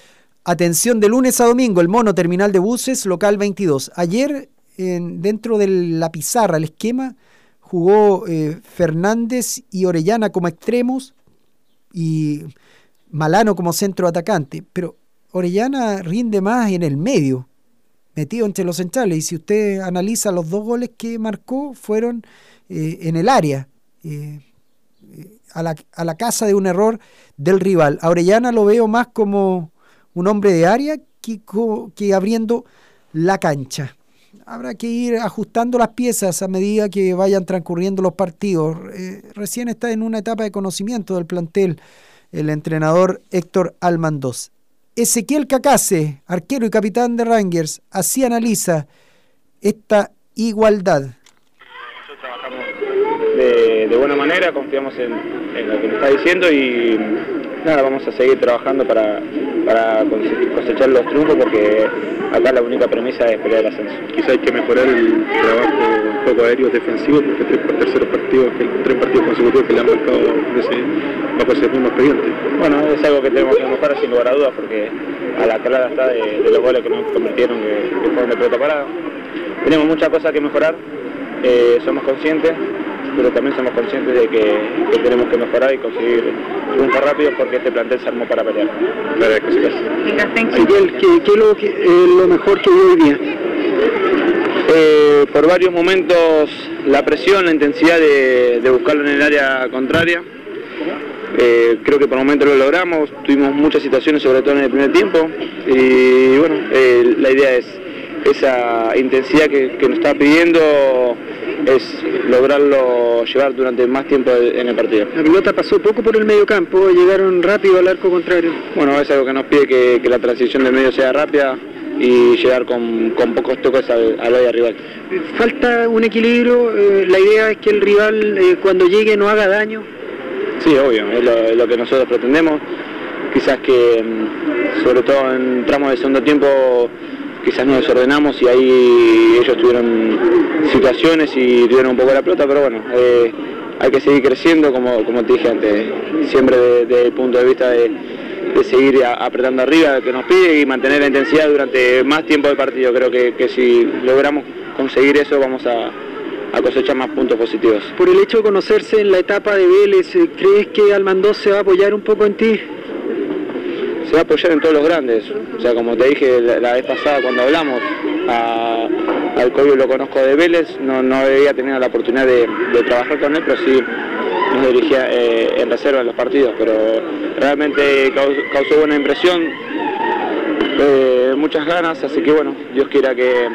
Atención de lunes a domingo. El Mono Terminal de Buses, local 22. Ayer, en, dentro de la pizarra, el esquema, jugó eh, Fernández y Orellana como extremos y Malano como centro atacante. Pero Orellana rinde más en el medio, metido entre los centrales. Y si usted analiza los dos goles que marcó, fueron eh, en el área, eh, a, la, a, la, casa de un error del rival. A Orellana lo veo más como un hombre de área que, que abriendo la cancha. Habrá que ir ajustando las piezas a medida que vayan transcurriendo los partidos. Eh, recién está en una etapa de conocimiento del plantel el entrenador Héctor Almandós. Ezequiel Cacase, arquero y capitán de Rangers, así analiza esta igualdad de, de buena manera, confiamos en, en, lo que me está diciendo y nada, vamos a seguir trabajando para, para cosechar los triunfos porque acá la única premisa es pelear el ascenso. Quizá hay que mejorar el trabajo un poco aéreo defensivo porque tres terceros partidos, tres partidos consecutivos que le han marcado ese, bajo ese mismo expediente. Bueno, es algo que tenemos que mejorar sin lugar a dudas porque a la clara está de, de los goles que nos convirtieron que, que fueron de pelota parada. Tenemos muchas cosas que mejorar, eh, somos conscientes, pero también somos conscientes de que, que tenemos que mejorar y conseguir triunfos rápidos porque este plantel se armó para pelear. Miguel, ¿qué, qué es lo, que, eh, lo mejor que vio hoy día? Eh, por varios momentos la presión, la intensidad de, de buscarlo en el área contraria. Eh, creo que por momentos lo logramos, tuvimos muchas situaciones, sobre todo en el primer tiempo, y bueno, eh, la idea es esa intensidad que, que, nos está pidiendo es lograrlo llevar durante más tiempo en el partido. La pelota pasó poco por el medio campo, llegaron rápido al arco contrario. Bueno, es algo que nos pide que, que la transición del medio sea rápida y llegar con, con pocos toques al, al área rival. Falta un equilibrio, eh, la idea es que el rival eh, cuando llegue no haga daño. Sí, obvio, es lo, es lo que nosotros pretendemos. Quizás que, sobre todo en tramos de segundo tiempo, quizás nos desordenamos y ahí ellos tuvieron situaciones y tuvieron un poco la pelota, pero bueno, eh, hay que seguir creciendo, como, como te dije antes, siempre desde de, el punto de vista de, de seguir apretando arriba, que nos pide, y mantener la intensidad durante más tiempo del partido. Creo que, que si logramos conseguir eso, vamos a, a cosechar más puntos positivos. Por el hecho de conocerse en la etapa de Vélez, ¿crees que Almandós se va a apoyar un poco en ti? Se va a apoyar en todos los grandes. O sea, como te dije la, vez pasada cuando hablamos, al Cobio lo conozco de Vélez, no, no había tenido la oportunidad de, de, trabajar con él, pero sí nos dirigía eh, en reserva en los partidos, pero realmente causó, causó buena impresión, eh, muchas ganas, así que bueno, Dios quiera que,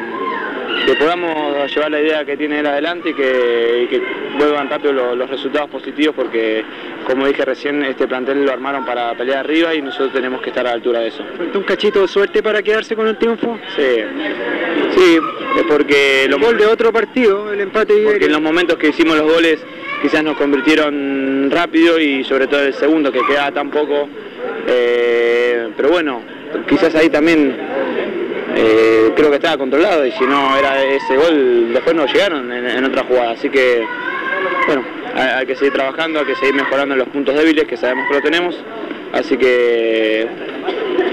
que podamos llevar la idea que tiene él adelante y que, y que vuelvan rápido los, los, resultados positivos porque, como dije recién, este plantel lo armaron para pelear arriba y nosotros tenemos que estar a la altura de eso. ¿Falta un cachito de suerte para quedarse con el triunfo? Sí, sí, es porque... El gol de otro partido, el empate... Porque en los momentos que hicimos los goles quizás nos convirtieron rápido y sobre todo el segundo que quedaba tan poco, eh, pero bueno, quizás ahí también eh, creo que estaba controlado y si no era ese gol, después no llegaron en, otra jugada. Así que, bueno, hay, hay, que seguir trabajando, hay que seguir mejorando los puntos débiles que sabemos que lo tenemos. Así que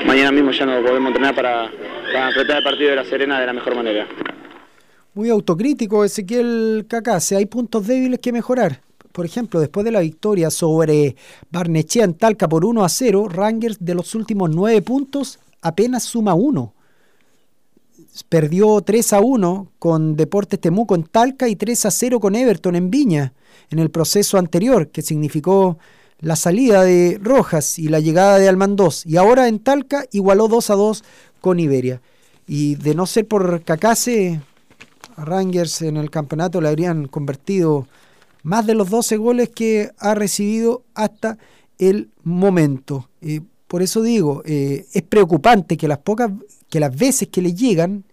mañana mismo ya nos podemos entrenar para, para enfrentar el partido de la Serena de la mejor manera. Muy autocrítico Ezequiel Cacase, hay puntos débiles que mejorar. Por ejemplo, después de la victoria sobre Barnechea en Talca por 1 a 0, Rangers de los últimos 9 puntos apenas suma 1 perdió 3 a 1 con Deportes Temuco en Talca y 3 a 0 con Everton en Viña en el proceso anterior, que significó la salida de Rojas y la llegada de Almandós. Y ahora en Talca igualó 2 a 2 con Iberia. Y de no ser por Cacase, a Rangers en el campeonato le habrían convertido más de los 12 goles que ha recibido hasta el momento. Eh, por eso digo, eh, es preocupante que las pocas que las veces que le llegan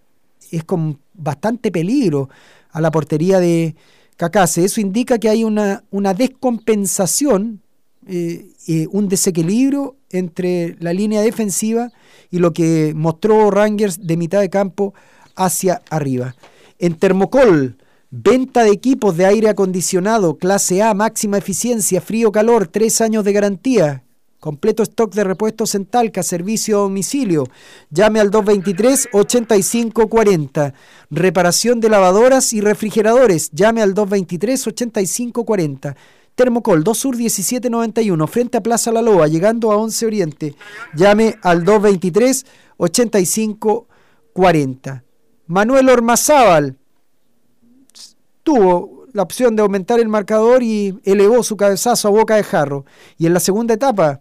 es con bastante peligro a la portería de Cacase. Eso indica que hay una, una descompensación eh, eh, un desequilibrio entre la línea defensiva y lo que mostró Rangers de mitad de campo hacia arriba. En Termocol, venta de equipos de aire acondicionado, clase A, máxima eficiencia, frío-calor, tres años de garantía. Completo stock de repuestos en Talca, servicio a domicilio. Llame al 223-8540. Reparación de lavadoras y refrigeradores. Llame al 223-8540. Termocol 2 Sur 1791, frente a Plaza La Loa, llegando a 11 Oriente. Llame al 223-8540. Manuel Ormazábal tuvo la opción de aumentar el marcador y elevó su cabezazo a boca de jarro. Y en la segunda etapa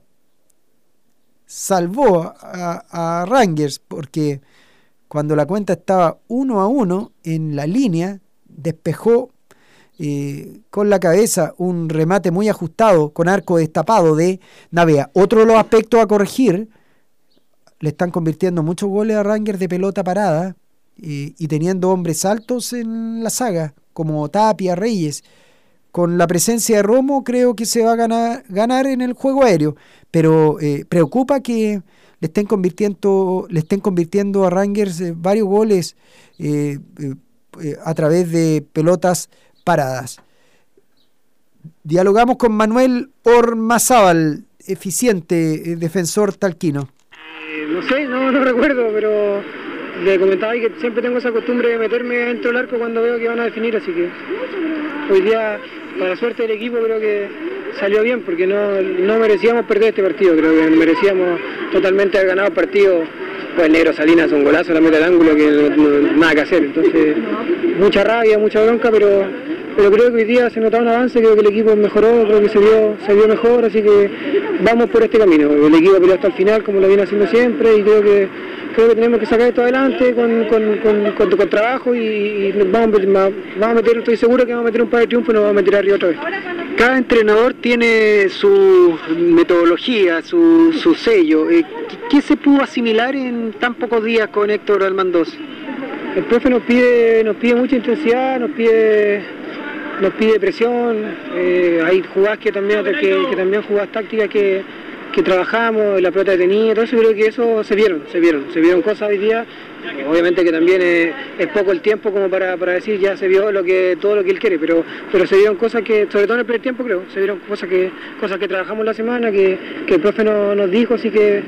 salvó a, Rangers porque cuando la cuenta estaba uno a uno en la línea, despejó eh, con la cabeza un remate muy ajustado con arco destapado de Navea. Otro de los aspectos a corregir, le están convirtiendo muchos goles a Rangers de pelota parada eh, y teniendo hombres altos en la saga, como Tapia, Reyes. Con la presencia de Romo creo que se va a ganar, ganar en el juego aéreo, pero eh, preocupa que le estén convirtiendo, le estén convirtiendo a Rangers eh, varios goles eh, a través de pelotas paradas. Dialogamos con Manuel Ormazábal, eficiente defensor talquino. No sé, no, no recuerdo, pero le comentaba ahí que siempre tengo esa costumbre de meterme dentro del arco cuando veo que van a definir, así que hoy día, para suerte del equipo, creo que salió bien, porque no, no merecíamos perder este partido, creo que merecíamos totalmente haber ganado el partido. Pues Negro Salinas un golazo, la meta al ángulo, que nada que hacer. Entonces, mucha rabia, mucha bronca, pero, pero creo que hoy día se notaba un avance, creo que el equipo mejoró, creo que se vio, mejor, así que vamos por este camino. El equipo peleó hasta el final, como lo viene haciendo siempre, y creo que creo que tenemos que sacar esto adelante con, con, con, con- trabajo y, y vamos, vamos a meter, estoy seguro que vamos a meter un par de triunfos y nos vamos a meter arriba otra vez. Cada entrenador tiene su metodología, su, su sello. Eh, ¿qué- ¿Qué se pudo asimilar en tan pocos días con Héctor Almandoz? El profe nos pide, nos pide mucha intensidad, nos pide, nos pide presión, eh, hay jugadas que también, que, que también jugadas tácticas que, que trabajamos, la pelota detenida, todo eso creo que eso se vieron, se vieron, se vieron cosas hoy día, obviamente que también es, es poco el tiempo como para, para decir ya se vio lo que, todo lo que él quiere, pero, pero se vieron cosas que, sobre todo en el primer tiempo creo, se vieron cosas que, cosas que trabajamos la semana, que, que el profe no- nos dijo, así que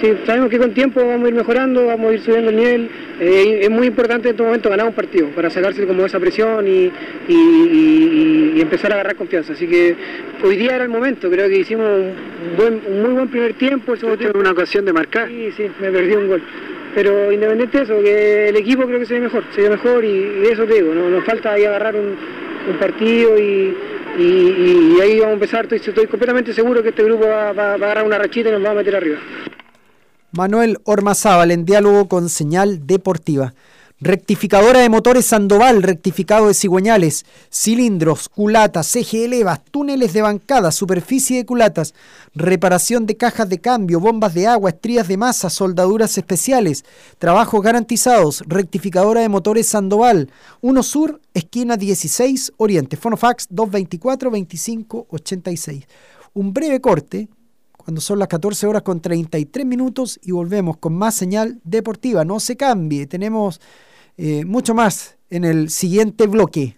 sí, sabemos que con tiempo vamos a ir mejorando, vamos a ir subiendo el nivel. Eh, es muy importante en este momento ganar un partido para sacarse como esa presión y, y- y- y empezar a agarrar confianza. Así que hoy día era el momento, creo que hicimos un, buen- un muy buen primer tiempo. Tiempo una ocasión de marcar. Sí, sí, me perdí un gol. Pero independiente de eso, que el equipo creo que se ve mejor, se ve mejor y, y eso te digo, no, nos falta ahí agarrar un, partido y, ahí vamos a empezar, estoy, completamente seguro que este grupo va, va- va a agarrar una rachita y nos va a meter arriba. Manuel Ormazábal en diálogo con Señal Deportiva. Rectificadora de motores Sandoval, rectificado de cigüeñales, cilindros, culatas, eje de levas, túneles de bancada, superficie de culatas, reparación de cajas de cambio, bombas de agua, estrías de masa, soldaduras especiales, trabajos garantizados, rectificadora de motores Sandoval, 1 Sur, esquina 16 Oriente, Fonofax 224-2586. Un breve corte cuando son las 14 horas con 33 minutos y volvemos con más señal deportiva. No se cambie, tenemos eh, mucho más en el siguiente bloque.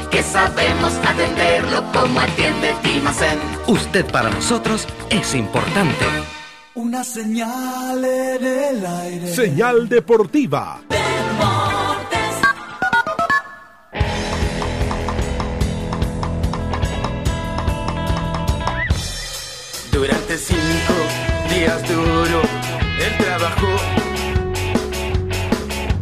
que sabemos atenderlo como atiende Dimacén. Usted para nosotros es importante. Una señal en el aire. Señal deportiva. Durante cinco días duro el trabajo.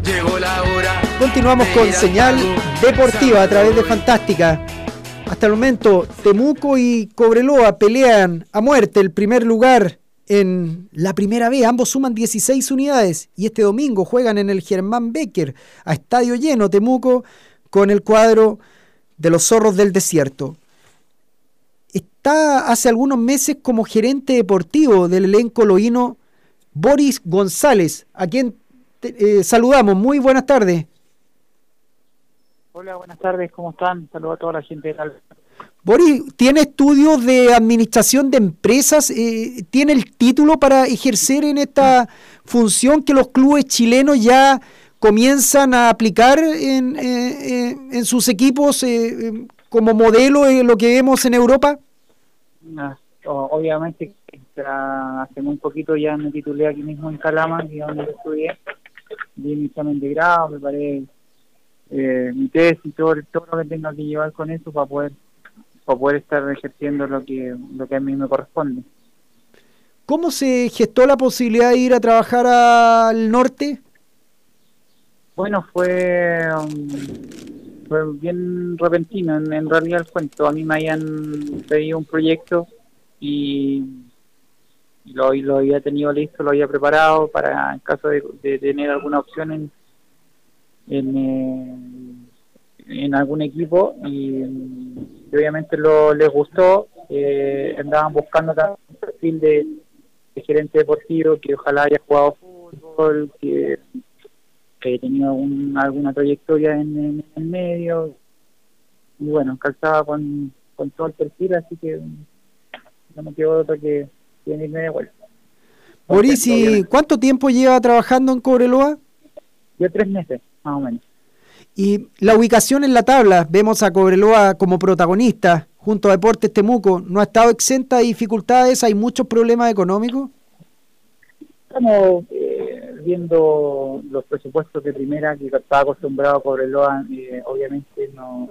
Llegó la hora. Continuamos con señal deportiva a través de Fantástica. Hasta el momento, Temuco y Cobreloa pelean a muerte el primer lugar en la primera B. Ambos suman 16 unidades y este domingo juegan en el Germán Becker a estadio lleno Temuco con el cuadro de los zorros del desierto. Está hace algunos meses como gerente deportivo del elenco loíno Boris González, a quien te- eh, saludamos. Muy buenas tardes. Hola, buenas tardes, ¿cómo están? Saludos a toda la gente de. Boris, ¿tiene estudios de administración de empresas? Eh, ¿Tiene el título para ejercer en esta función que los clubes chilenos ya comienzan a aplicar en, eh, eh, en sus equipos eh, como modelo de lo que vemos en Europa? Obviamente, hace muy poquito ya me titulé aquí mismo en Calama, donde estudié. Di mi examen de grado, preparé eh, mi tesis, todo, todo lo que tenga que llevar con eso para poder para poder estar ejerciendo lo que lo que a mí me corresponde. ¿Cómo se gestó la posibilidad de ir a trabajar al norte? Bueno, fue, um, fue bien repentino en, en realidad el cuento. A mí me habían pedido un proyecto y, lo, y lo había tenido listo, lo había preparado para en caso de, de tener alguna opción en, en, eh, en algún equipo y, y obviamente lo, les gustó. Eh, andaban buscando también un perfil de, de gerente deportivo que ojalá haya jugado fútbol, que que he tenido alguna trayectoria en, en el medio y bueno, calzaba con, con todo el perfil, así que no me quedó otra que, venirme de vuelta. Boris, ¿y cuánto tiempo lleva trabajando en Cobreloa? Yo tres meses, más o menos. Y la ubicación en la tabla, vemos a Cobreloa como protagonista junto a Deportes Temuco. ¿No ha estado exenta de dificultades? ¿Hay muchos problemas económicos? Estamos eh, viendo los presupuestos de primera que estaba acostumbrado a Cobreloa, eh, obviamente no,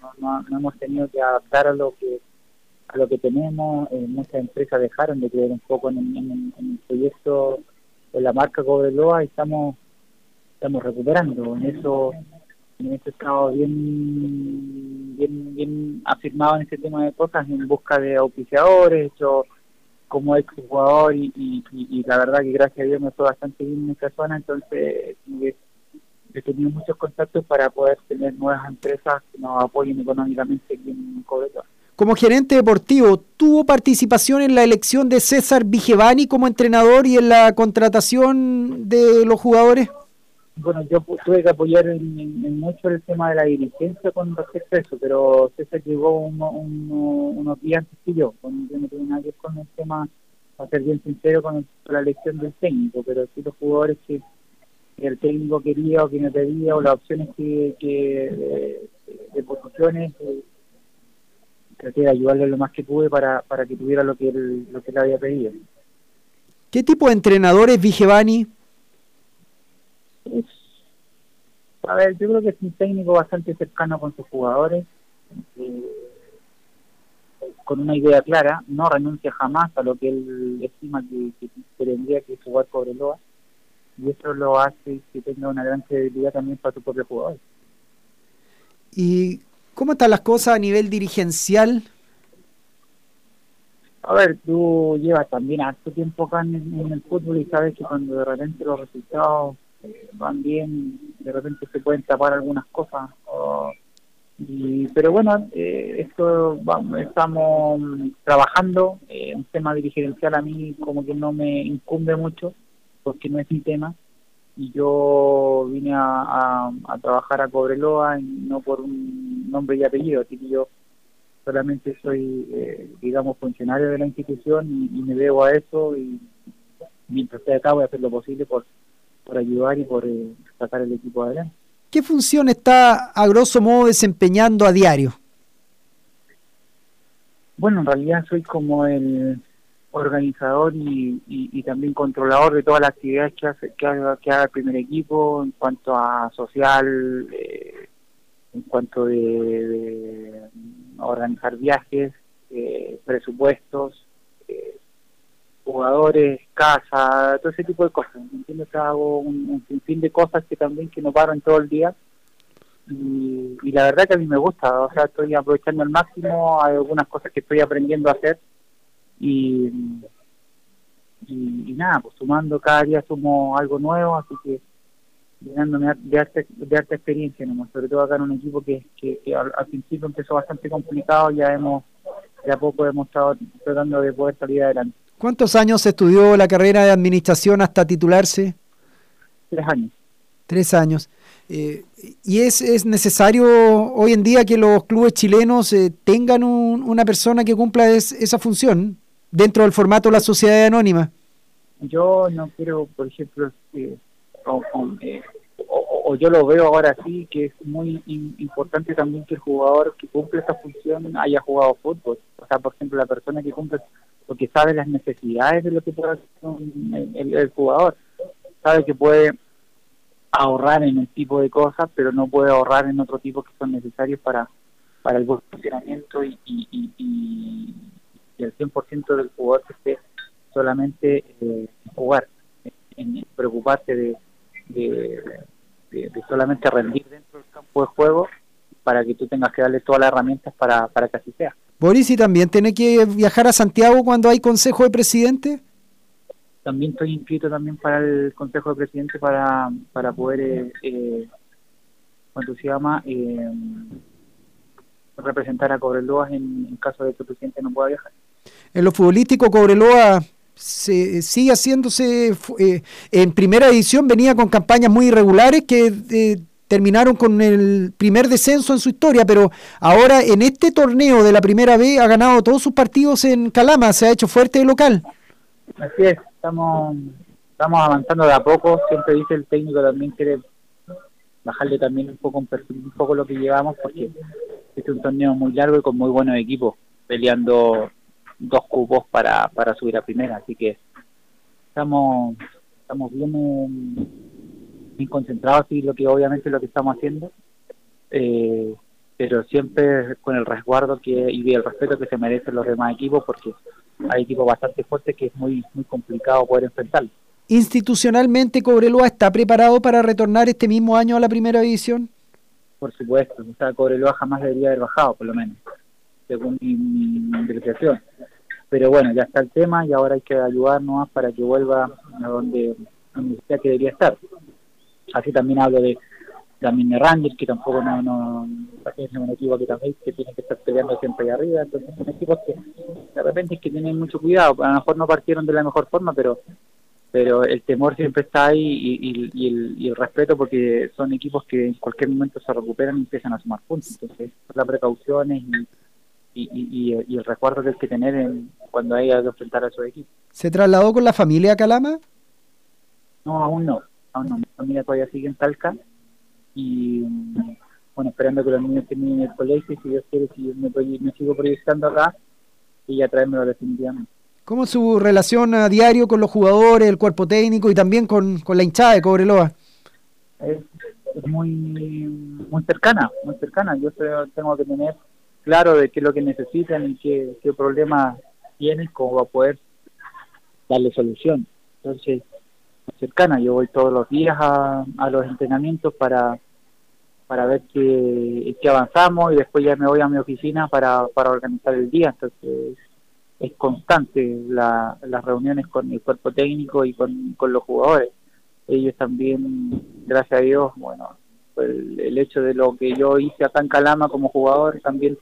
no, no- no hemos tenido que adaptar a lo que a lo que tenemos. Eh, muchas empresas dejaron de creer un poco en, en- en- en el proyecto de la marca Cobreloa y estamos estamos recuperando. En eso en eso estamos bien bien bien afirmados en ese tema de cosas en busca de auspiciadores, hecho como ex jugador y, y, la verdad que gracias a Dios me fue bastante bien en esta zona, entonces he tenido muchos contactos para poder tener nuevas empresas que nos apoyen económicamente aquí en. Como gerente deportivo, ¿tuvo participación en la elección de César Vigevani como entrenador y en la contratación de los jugadores? Bueno, yo tuve que apoyar en, mucho el tema de la dirigencia con respecto a eso, pero César llegó uno, uno- unos días antes que yo, con, yo no tuve nada que ver con el tema, para ser bien sincero, con, la elección del técnico, pero sí los jugadores que, el técnico quería o que me pedía, o las opciones que, que de, de posiciones, eh, traté de ayudarle lo más que pude para, para que tuviera lo que él, lo que él había pedido. ¿Qué tipo de entrenador es Vigevani? A ver, yo creo que es un técnico bastante cercano con sus jugadores, eh, con una idea clara, no renuncia jamás a lo que él estima que, que, que tendría que jugar Cobreloa, y eso lo hace que tenga una gran credibilidad también para su propio jugador. ¿Y cómo están las cosas a nivel dirigencial? A ver, tú llevas también harto tiempo acá en, en el fútbol y sabes que cuando de repente los resultados eh, van bien, de repente se pueden tapar algunas cosas. o- y, pero bueno, eh, esto vamos, estamos trabajando. eh, un tema dirigencial a mí como que no me incumbe mucho porque no es mi tema. Y yo vine a, trabajar a Cobreloa no por un nombre y apellido, así que yo solamente soy, eh, digamos, funcionario de la institución y, y me debo a eso y mientras esté acá voy a hacer lo posible por, por ayudar y por eh, sacar el equipo adelante. ¿qué función está a grosso modo desempeñando a diario? Bueno, en realidad soy como el organizador y, y- y también controlador de todas las actividades que hace que haga, que haga el primer equipo en cuanto a social, eh, en cuanto de, de organizar viajes, eh, presupuestos, jugadores, casa, todo ese tipo de cosas. ¿me entiendes? Hago un, un sinfín de cosas que también que no paro todo el día y, la verdad que a mí me gusta, o sea, estoy aprovechando al máximo, hay algunas cosas que estoy aprendiendo a hacer y, nada, pues sumando cada día sumo algo nuevo, así que llenándome de harta, de harta experiencia nomás, sobre todo acá en un equipo que, que, que al, al principio empezó bastante complicado, ya hemos, de a poco hemos estado tratando de poder salir adelante. ¿Cuántos años estudió la carrera de administración hasta titularse? Tres años. Tres años. Eh, ¿Y es, es necesario hoy en día que los clubes chilenos eh, tengan un- una persona que cumpla es- esa función dentro del formato de la sociedad anónima? yo no quiero, por ejemplo, eh, o, o, o- o yo lo veo ahora sí, que es muy im- importante también que el jugador que cumple esa función haya jugado fútbol. O sea, por ejemplo, la persona que cumple, porque sabe las necesidades de lo que puede hacer el, jugador, sabe que puede ahorrar en un tipo de cosas, pero no puede ahorrar en otro tipo que son necesarios para, para el buen funcionamiento y, y, y, y- y el 100% del jugador que esté solamente eh, jugar, en, preocuparse de- de solamente rendir dentro del campo de juego para que tú tengas que darle todas las herramientas para, para que así sea. Boris, ¿y también tiene que viajar a Santiago cuando hay consejo de presidente? También estoy inscrito también para el Consejo de Presidente para, para poder, eh, eh, ¿cuánto se llama? Eh, representar a Cobreloa en, en caso de que el presidente no pueda viajar. En lo futbolístico, Cobreloa se, sigue haciéndose eh, en primera división, venía con campañas muy irregulares que eh, terminaron con el primer descenso en su historia, pero ahora en este torneo de la primera B ha ganado todos sus partidos en Calama, se ha hecho fuerte de local. Así es, estamos, avanzando de a poco, siempre dice el técnico también quiere bajarle también un poco un poco lo que llevamos porque este es un torneo muy largo y con muy buenos equipos, peleando dos cupos para, subir a primera, así que estamos estamos bien, eh, bien concentrados y lo que obviamente lo que estamos haciendo, eh, pero siempre con el resguardo que y el respeto que se merecen los demás equipos porque hay equipos bastante fuertes que es muy muy complicado poder enfrentarlos. Institucionalmente, Cobreloa está preparado para retornar este mismo año a la primera división. Por supuesto, o sea, Cobreloa jamás debería haber bajado, por lo menos, según mi, mi, apreciación. Pero bueno, ya está el tema y ahora hay que ayudarnos para que vuelva a donde, donde sea que debería estar. Así también hablo de también de Rangers, que tampoco no, no es un equipo que también que tiene que estar peleando siempre ahí arriba, entonces son equipos que de repente es que tienen mucho cuidado, a lo mejor no partieron de la mejor forma, pero pero el temor siempre está ahí y, y- y el, y el respeto porque son equipos que en cualquier momento se recuperan y empiezan a sumar puntos. Entonces, las precauciones y, y, y- y- y el recuerdo que hay que tener en, cuando hay que enfrentar a esos equipos. ¿Se trasladó con la familia a Calama? No, aún no. Aún no. Mi familia todavía sigue en Talca y bueno, esperando que los niños terminen el colegio y si Dios quiere, si yo me, me sigo proyectando acá y ya traérmelo definitivamente. ¿Cómo es su relación a diario con los jugadores, el cuerpo técnico y también con, con la hinchada de Cobreloa? es, es muy muy cercana, muy cercana. Yo tengo que tener claro de qué es lo que necesitan y qué, qué problemas tienen como para poder darle solución. Entonces, cercana. Yo voy todos los días a, los entrenamientos para para ver qué, qué avanzamos y después ya me voy a mi oficina para, para organizar el día. Entonces, es constante la, las reuniones con el cuerpo técnico y con, con los jugadores ellos también, gracias a Dios, bueno, el, hecho de lo que yo hice acá en Calama como jugador, también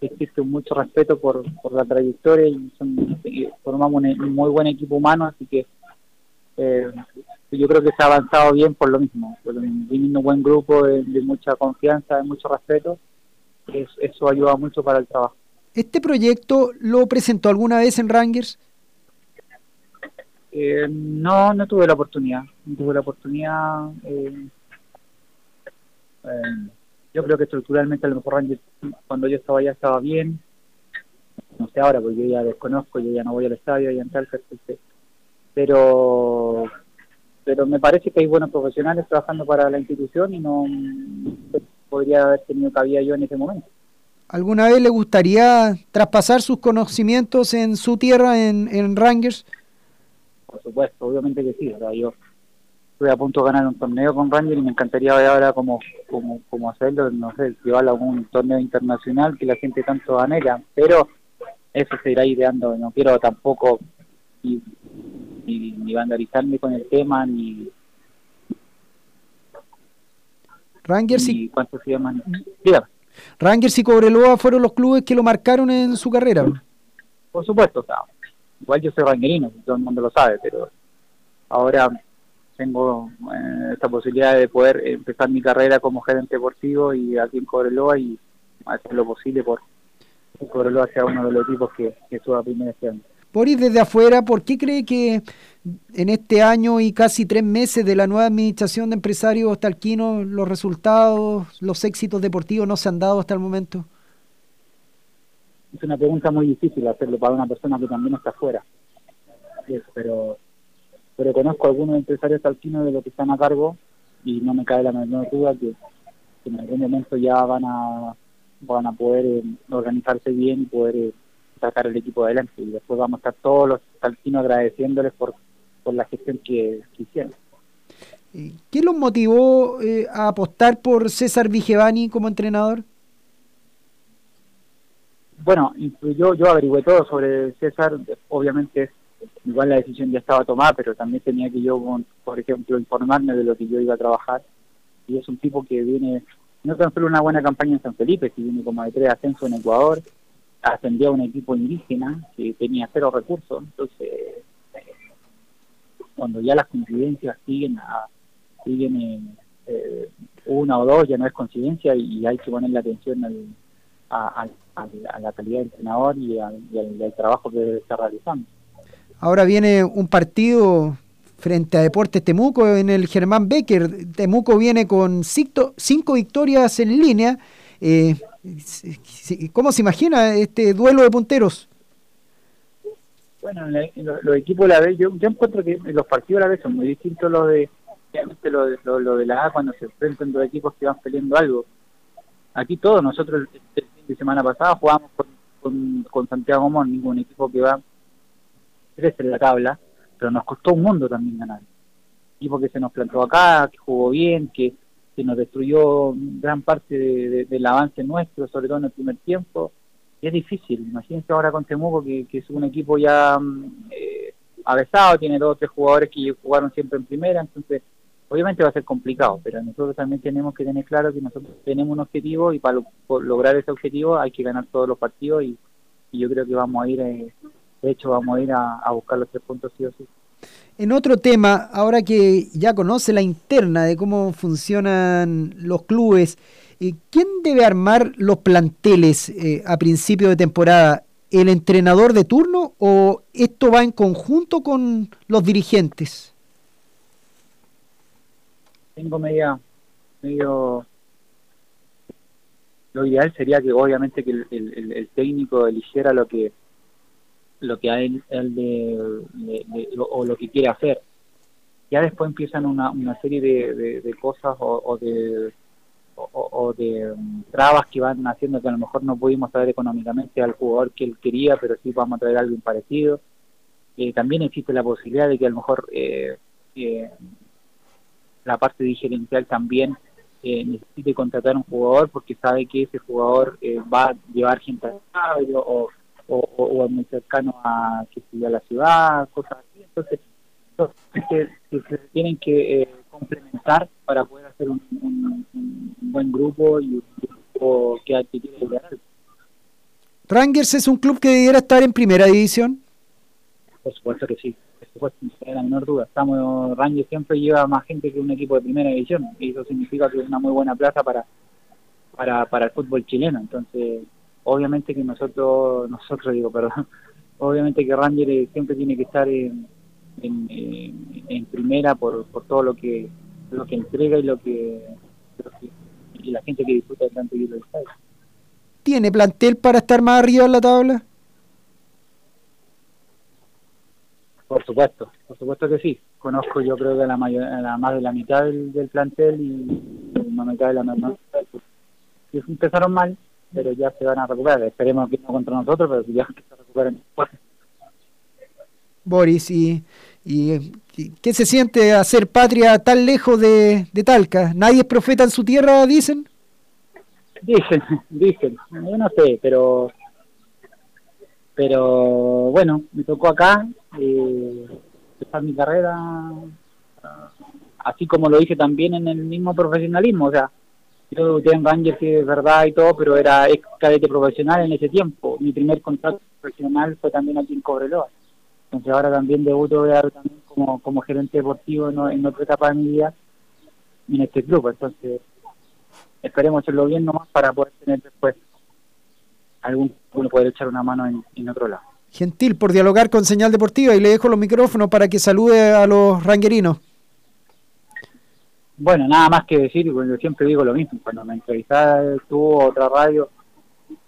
existe mucho respeto por, por la trayectoria y, son- y formamos un, un muy buen equipo humano, así que eh, yo creo que se ha avanzado bien por lo mismo, por lo mismo. Viniendo un buen grupo de, de mucha confianza, de mucho respeto, es- eso ayuda mucho para el trabajo. ¿Este proyecto lo presentó alguna vez en Rangers? Eh, no, no tuve la oportunidad. No tuve la oportunidad. eh, Eh, yo creo que estructuralmente a lo mejor Rangers cuando yo estaba allá estaba bien, no sé ahora porque yo ya desconozco, yo ya no voy al estadio y en tal, pero pero me parece que hay buenos profesionales trabajando para la institución y no podría haber tenido cabida yo en ese momento. ¿Alguna vez le gustaría traspasar sus conocimientos en su tierra, en, en Rangers? Por supuesto, obviamente que sí. O sea, yo estuve a punto de ganar un torneo con Rangers y me encantaría ver ahora cómo, cómo, cómo hacerlo, no sé, llevarlo a algún torneo internacional que la gente tanto anhela. Pero eso se irá ideando. No quiero tampoco ni, ni vandalizarme con el tema, ni, Rangers ni y, cuánto se llaman. Dígame. Rangers y Cobreloa fueron los clubes que lo marcaron en su carrera. Por supuesto, o sea, igual yo soy ranguerino, todo el mundo lo sabe, pero ahora tengo eh, esta posibilidad de poder empezar mi carrera como gerente deportivo y aquí en Cobreloa y hacer lo posible por que Cobreloa sea uno de los equipos que, que suba primero este año. Boris, desde afuera, ¿por qué cree que en este año y casi tres meses de la nueva administración de empresarios talquinos los resultados, los éxitos deportivos no se han dado hasta el momento? Es una pregunta muy difícil hacerlo para una persona que también está afuera, pero pero conozco a algunos empresarios talquinos de los que están a cargo y no me cae la menor duda que, que en algún momento ya van a van a poder eh, organizarse bien y poder eh, sacar el equipo adelante y después vamos a estar todos los talquinos agradeciéndoles por, por la gestión que, que hicieron. ¿Qué los motivó eh, a apostar por César Vigevani como entrenador? Bueno, yo, yo averigüé todo sobre César, obviamente igual la decisión ya estaba tomada, pero también tenía que yo, por ejemplo, informarme de lo que yo iba a trabajar. Y es un tipo que viene, no tan solo una buena campaña en San Felipe, si viene como de tres ascensos en Ecuador, ascendió a un equipo indígena que tenía cero recursos, entonces cuando ya las coincidencias siguen a, siguen eh, eh, una o dos ya no es coincidencia y hay que ponerle atención al, a, a, a la calidad del entrenador y, al, y al trabajo que debe estar realizando. Ahora viene un partido frente a Deportes Temuco en el Germán Becker. Temuco viene con cinco, cinco victorias en línea. Eh, ¿Cómo se imagina este duelo de punteros? Bueno, los, equipos de la B, yo, yo encuentro que los partidos de la B son muy distintos los de obviamente lo, de- la A cuando se enfrentan dos equipos que van peleando algo. Aquí todos, nosotros el, fin de semana pasado jugamos con, con, Santiago Morning, un equipo que va 13 en la tabla, pero nos costó un mundo también ganar. Equipo que se nos plantó acá, que jugó bien, que, que nos destruyó gran parte de- de- del avance nuestro, sobre todo en el primer tiempo. Y es difícil, imagínense ahora con Temuco, que, que es un equipo ya mm, eh, avesado, tiene dos o tres jugadores que jugaron siempre en primera, entonces obviamente va a ser complicado, pero nosotros también tenemos que tener claro que nosotros tenemos un objetivo y para lograr ese objetivo hay que ganar todos los partidos y, yo creo que vamos a ir, eh, de hecho vamos a ir a buscar los tres puntos sí o sí. En otro tema, ahora que ya conoce la interna de cómo funcionan los clubes, eh, ¿quién debe armar los planteles eh, a principio de temporada? ¿El entrenador de turno o esto va en conjunto con los dirigentes? tengo media medio lo ideal sería que obviamente que el, el- el técnico eligiera lo que lo que a él, o lo que quiere hacer. Ya después empiezan una, una serie de, cosas o, de o, de mm, trabas que van haciendo que a lo mejor no pudimos traer económicamente al jugador que él quería pero sí vamos a traer algo parecido. Eh, también existe la posibilidad de que a lo mejor eh, eh, la parte dirigencial también eh, necesite contratar un jugador porque sabe que ese jugador va a llevar gente al estadio o, o, o, muy cercano a que a la ciudad, cosas así. Entonces, que, que se tienen que eh, complementar para poder hacer un, un- un buen grupo y un grupo que, que quiere lograr algo. Rangers es un club que debiera estar en primera división. Por supuesto que sí, por supuesto, no hay la menor duda. Estamos, Rangers siempre lleva más gente que un equipo de primera división y eso significa que es una muy buena plaza para, para, para el fútbol chileno. Entonces, obviamente que nosotros, nosotros digo, perdón, obviamente que Rangers eh, siempre tiene que estar en, en, en- en primera por, por todo lo que lo que entrega y lo que, lo que y la gente que disfruta de tanto estadio. ¿Tiene plantel para estar más arriba en la tabla? Por supuesto, por supuesto que sí. Conozco yo creo que la, mayor, la más de la mitad del, del plantel y la mitad de la. Y empezaron mal, pero ya se van a recuperar. Esperemos que no contra nosotros, pero ya que se recuperen después. Boris, y, y ¿qué se siente hacer patria tan lejos de, de Talca? ¿Nadie es profeta en su tierra, dicen? Dicen, dicen. Yo no sé, pero pero bueno, me tocó acá eh, empezar mi carrera así como lo hice también en el mismo profesionalismo, o sea, yo debuté en Rangers sí, es verdad y todo, pero era ex cadete profesional en ese tiempo. Mi primer contrato profesional fue también aquí en Cobreloa. Entonces ahora también debuto también como, como gerente deportivo en, en otra etapa de mi vida en este club. Entonces esperemos hacerlo bien nomás para poder tener después algún uno poder echar una mano en, en otro lado. Gentil por dialogar con Señal Deportiva y le dejo los micrófonos para que salude a los ranguerinos. Bueno, nada más que decir, yo siempre digo lo mismo, cuando me entrevistaba tú otra radio,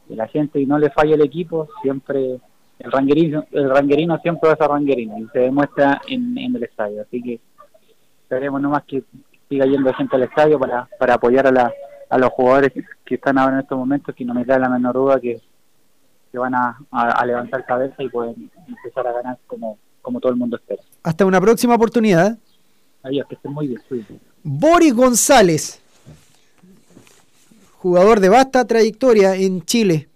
y la gente y no le falla el equipo, siempre el ranguerino, el ranguerino siempre va a ser ranguerino y se demuestra en, en el estadio, así que esperemos nomás que siga yendo gente al estadio para, para apoyar a, la, a los jugadores que están ahora en estos momentos, que no me cae la menor duda que, que van a, a, a levantar cabeza y pueden empezar a ganar como, como todo el mundo espera. Hasta una próxima oportunidad. Adiós, que estén muy bien. cuídense. Boris González, jugador de vasta trayectoria en Chile,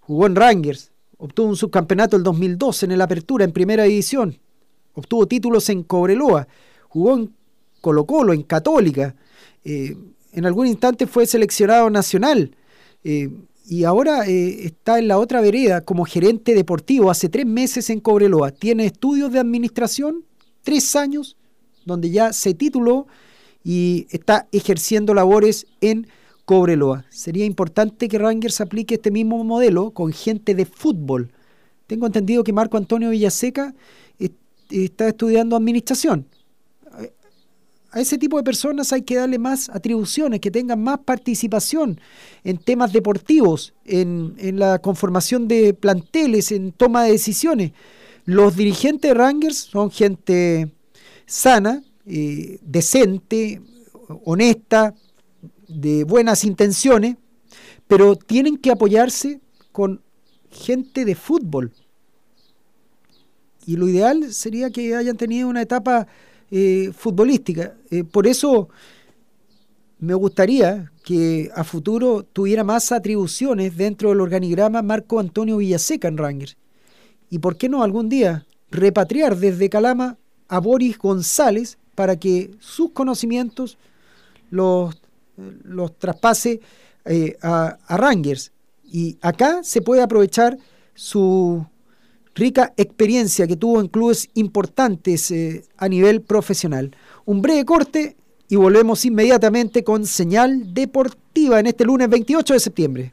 jugó en Rangers, obtuvo un subcampeonato el 2012 en el Apertura en Primera División, obtuvo títulos en Cobreloa, jugó en Colo Colo, en Católica, eh, en algún instante fue seleccionado nacional eh, y ahora eh, está en la otra vereda como gerente deportivo hace tres meses en Cobreloa. Tiene estudios de administración, tres años, donde ya se tituló y está ejerciendo labores en Cobreloa. Sería importante que Rangers aplique este mismo modelo con gente de fútbol. Tengo entendido que Marco Antonio Villaseca está estudiando administración. A ese tipo de personas hay que darle más atribuciones, que tengan más participación en temas deportivos, en, en la conformación de planteles, en toma de decisiones. Los dirigentes de Rangers son gente sana, eh, decente, honesta, de buenas intenciones, pero tienen que apoyarse con gente de fútbol. Y lo ideal sería que hayan tenido una etapa eh, futbolística. Eh, por eso me gustaría que a futuro tuviera más atribuciones dentro del organigrama Marco Antonio Villaseca en Rangers. Y por qué no algún día repatriar desde Calama a Boris González para que sus conocimientos los, los traspase eh, a, a Rangers. Y acá se puede aprovechar su rica experiencia que tuvo en clubes importantes eh, a nivel profesional. Un breve corte y volvemos inmediatamente con señal deportiva en este lunes 28 de septiembre.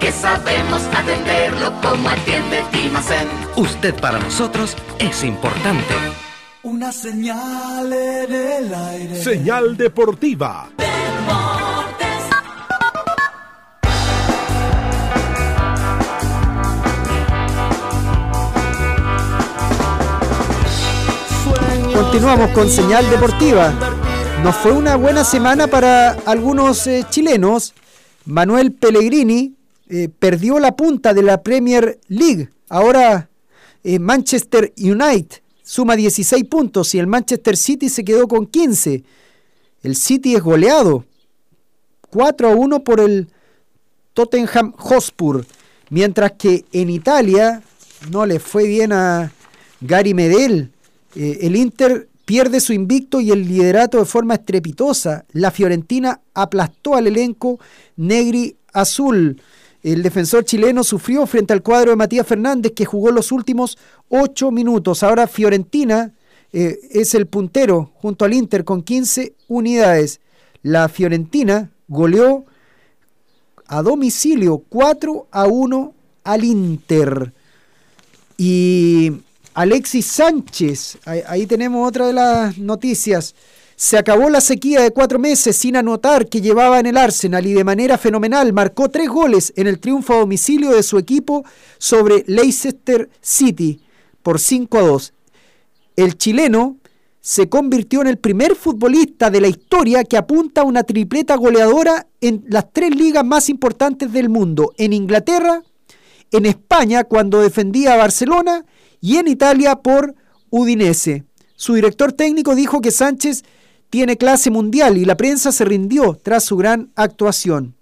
que sabemos atenderlo como atiende Dimacén. Usted para nosotros es importante. Una señal en el aire. Señal deportiva. Continuamos con señal deportiva. No fue una buena semana para algunos eh, chilenos. Manuel Pellegrini eh, perdió la punta de la Premier League. Ahora eh, Manchester United suma 16 puntos y el Manchester City se quedó con 15. El City es goleado 4 a 1 por el Tottenham Hotspur. Mientras que en Italia no le fue bien a Gary Medel. Eh, el Inter pierde su invicto y el liderato de forma estrepitosa. La Fiorentina aplastó al elenco negri azul. El defensor chileno sufrió frente al cuadro de Matías Fernández que jugó los últimos ocho minutos. Ahora Fiorentina eh, es el puntero junto al Inter con 15 unidades. La Fiorentina goleó a domicilio 4 a 1 al Inter. Y Alexis Sánchez, ahí, ahí, tenemos otra de las noticias. Se acabó la sequía de cuatro meses sin anotar que llevaba en el Arsenal y de manera fenomenal marcó tres goles en el triunfo a domicilio de su equipo sobre Leicester City por 5 a 2. El chileno se convirtió en el primer futbolista de la historia que apunta a una tripleta goleadora en las tres ligas más importantes del mundo, en Inglaterra, en España cuando defendía a Barcelona y en Italia por Udinese. Su director técnico dijo que Sánchez tiene clase mundial y la prensa se rindió tras su gran actuación.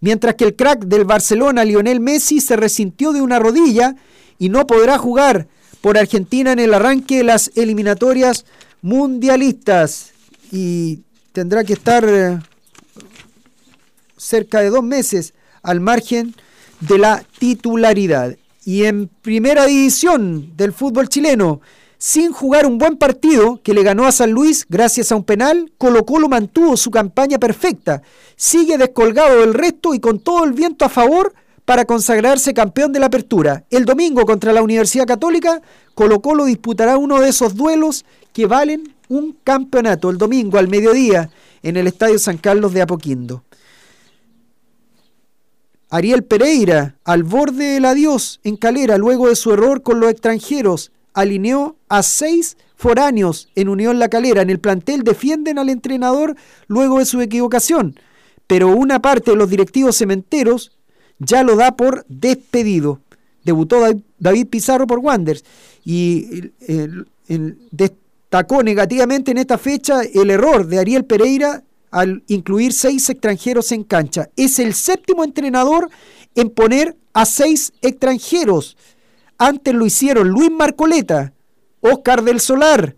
Mientras que el crack del Barcelona, Lionel Messi, se resintió de una rodilla y no podrá jugar por Argentina en el arranque de las eliminatorias mundialistas y tendrá que estar eh, cerca de dos meses al margen de la titularidad. Y en primera división del fútbol chileno, sin jugar un buen partido que le ganó a San Luis gracias a un penal, Colo Colo mantuvo su campaña perfecta, sigue descolgado del resto y con todo el viento a favor para consagrarse campeón de la apertura. El domingo contra la Universidad Católica, Colo Colo disputará uno de esos duelos que valen un campeonato el domingo al mediodía en el Estadio San Carlos de Apoquindo. Ariel Pereira, al borde del adiós en Calera, luego de su error con los extranjeros, alineó a seis foráneos en Unión La Calera. En el plantel defienden al entrenador luego de su equivocación, pero una parte de los directivos cementeros ya lo da por despedido. Debutó David Pizarro por Wanders y destacó negativamente en esta fecha el error de Ariel Pereira al incluir seis extranjeros en cancha. Es el séptimo entrenador en poner a seis extranjeros. Antes lo hicieron Luis Marcoleta, Oscar del Solar,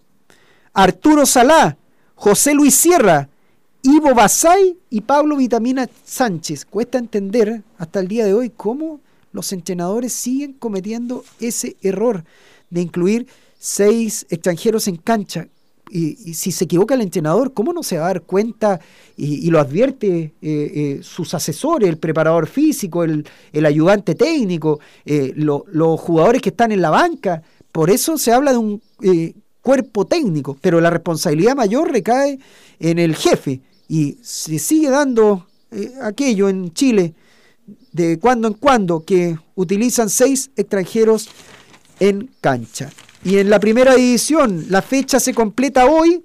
Arturo Salá, José Luis Sierra, Ivo Basay y Pablo Vitamina Sánchez. Cuesta entender hasta el día de hoy cómo los entrenadores siguen cometiendo ese error de incluir seis extranjeros en cancha y, si se equivoca el entrenador, ¿cómo no se va a dar cuenta y, lo advierte eh, eh, sus asesores, el preparador físico, el, ayudante técnico, eh, los jugadores que están en la banca? Por eso se habla de un cuerpo técnico, pero la responsabilidad mayor recae en el jefe y se sigue dando aquello en Chile de cuando en cuando que utilizan seis extranjeros en cancha. Y en la primera división, la fecha se completa hoy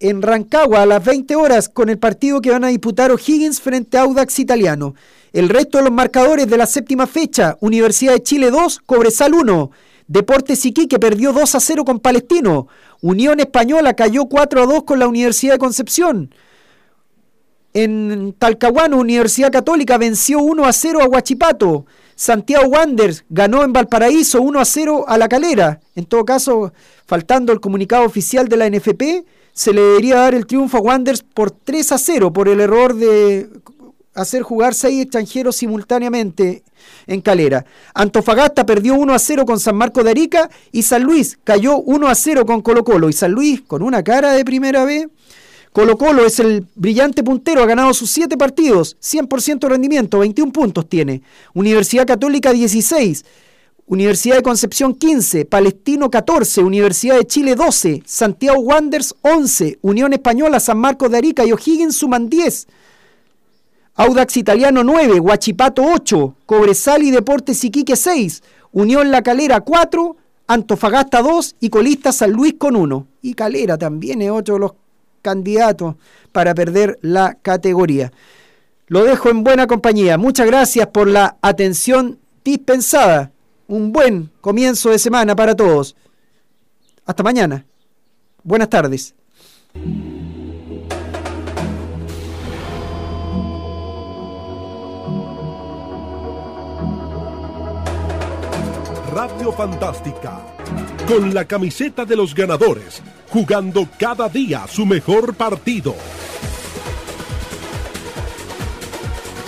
en Rancagua a las 20 horas con el partido que van a disputar O'Higgins frente a Audax Italiano. El resto de los marcadores de la séptima fecha, Universidad de Chile 2, Cobresal 1, Deportes Iquique perdió 2 a 0 con Palestino, Unión Española cayó 4 a 2 con la Universidad de Concepción. En Talcahuano, Universidad Católica venció 1 a 0 a Huachipato. Santiago Wanderers ganó en Valparaíso 1 a 0 a la calera. En todo caso, faltando el comunicado oficial de la NFP, se le debería dar el triunfo a Wanderers por 3 a 0 por el error de hacer jugar seis extranjeros simultáneamente en Calera. Antofagasta perdió 1 a 0 con San Marco de Arica y San Luis cayó 1 a 0 con Colo Colo. Y San Luis, con una cara de primera vez, Colo Colo es el brillante puntero, ha ganado sus 7 partidos, 100% de rendimiento, 21 puntos tiene. Universidad Católica 16, Universidad de Concepción 15, Palestino 14, Universidad de Chile 12, Santiago Wanderers 11, Unión Española, San Marcos de Arica y O'Higgins suman 10. Audax Italiano 9, Huachipato 8, Cobresal y Deportes Iquique 6, Unión La Calera 4, Antofagasta 2 y colista San Luis con 1. Y Calera también es otro de los candidatos para perder la categoría. Lo dejo en buena compañía. Muchas gracias por la atención dispensada. Un buen comienzo de semana para todos. Hasta mañana. Buenas tardes. Radio Fantástica, con la camiseta de los ganadores, jugando cada día su mejor partido.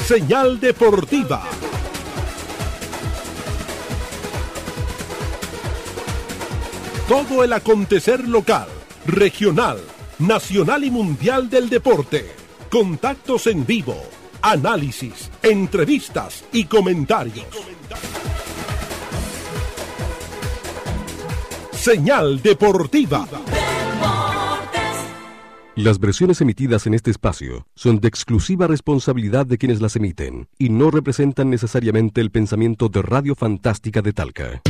Señal Deportiva. Todo el acontecer local, regional, nacional y mundial del deporte. Contactos en vivo, análisis, entrevistas y comentarios. Señal Deportiva. Las versiones emitidas en este espacio son de exclusiva responsabilidad de quienes las emiten y no representan necesariamente el pensamiento de Radio Fantástica de Talca.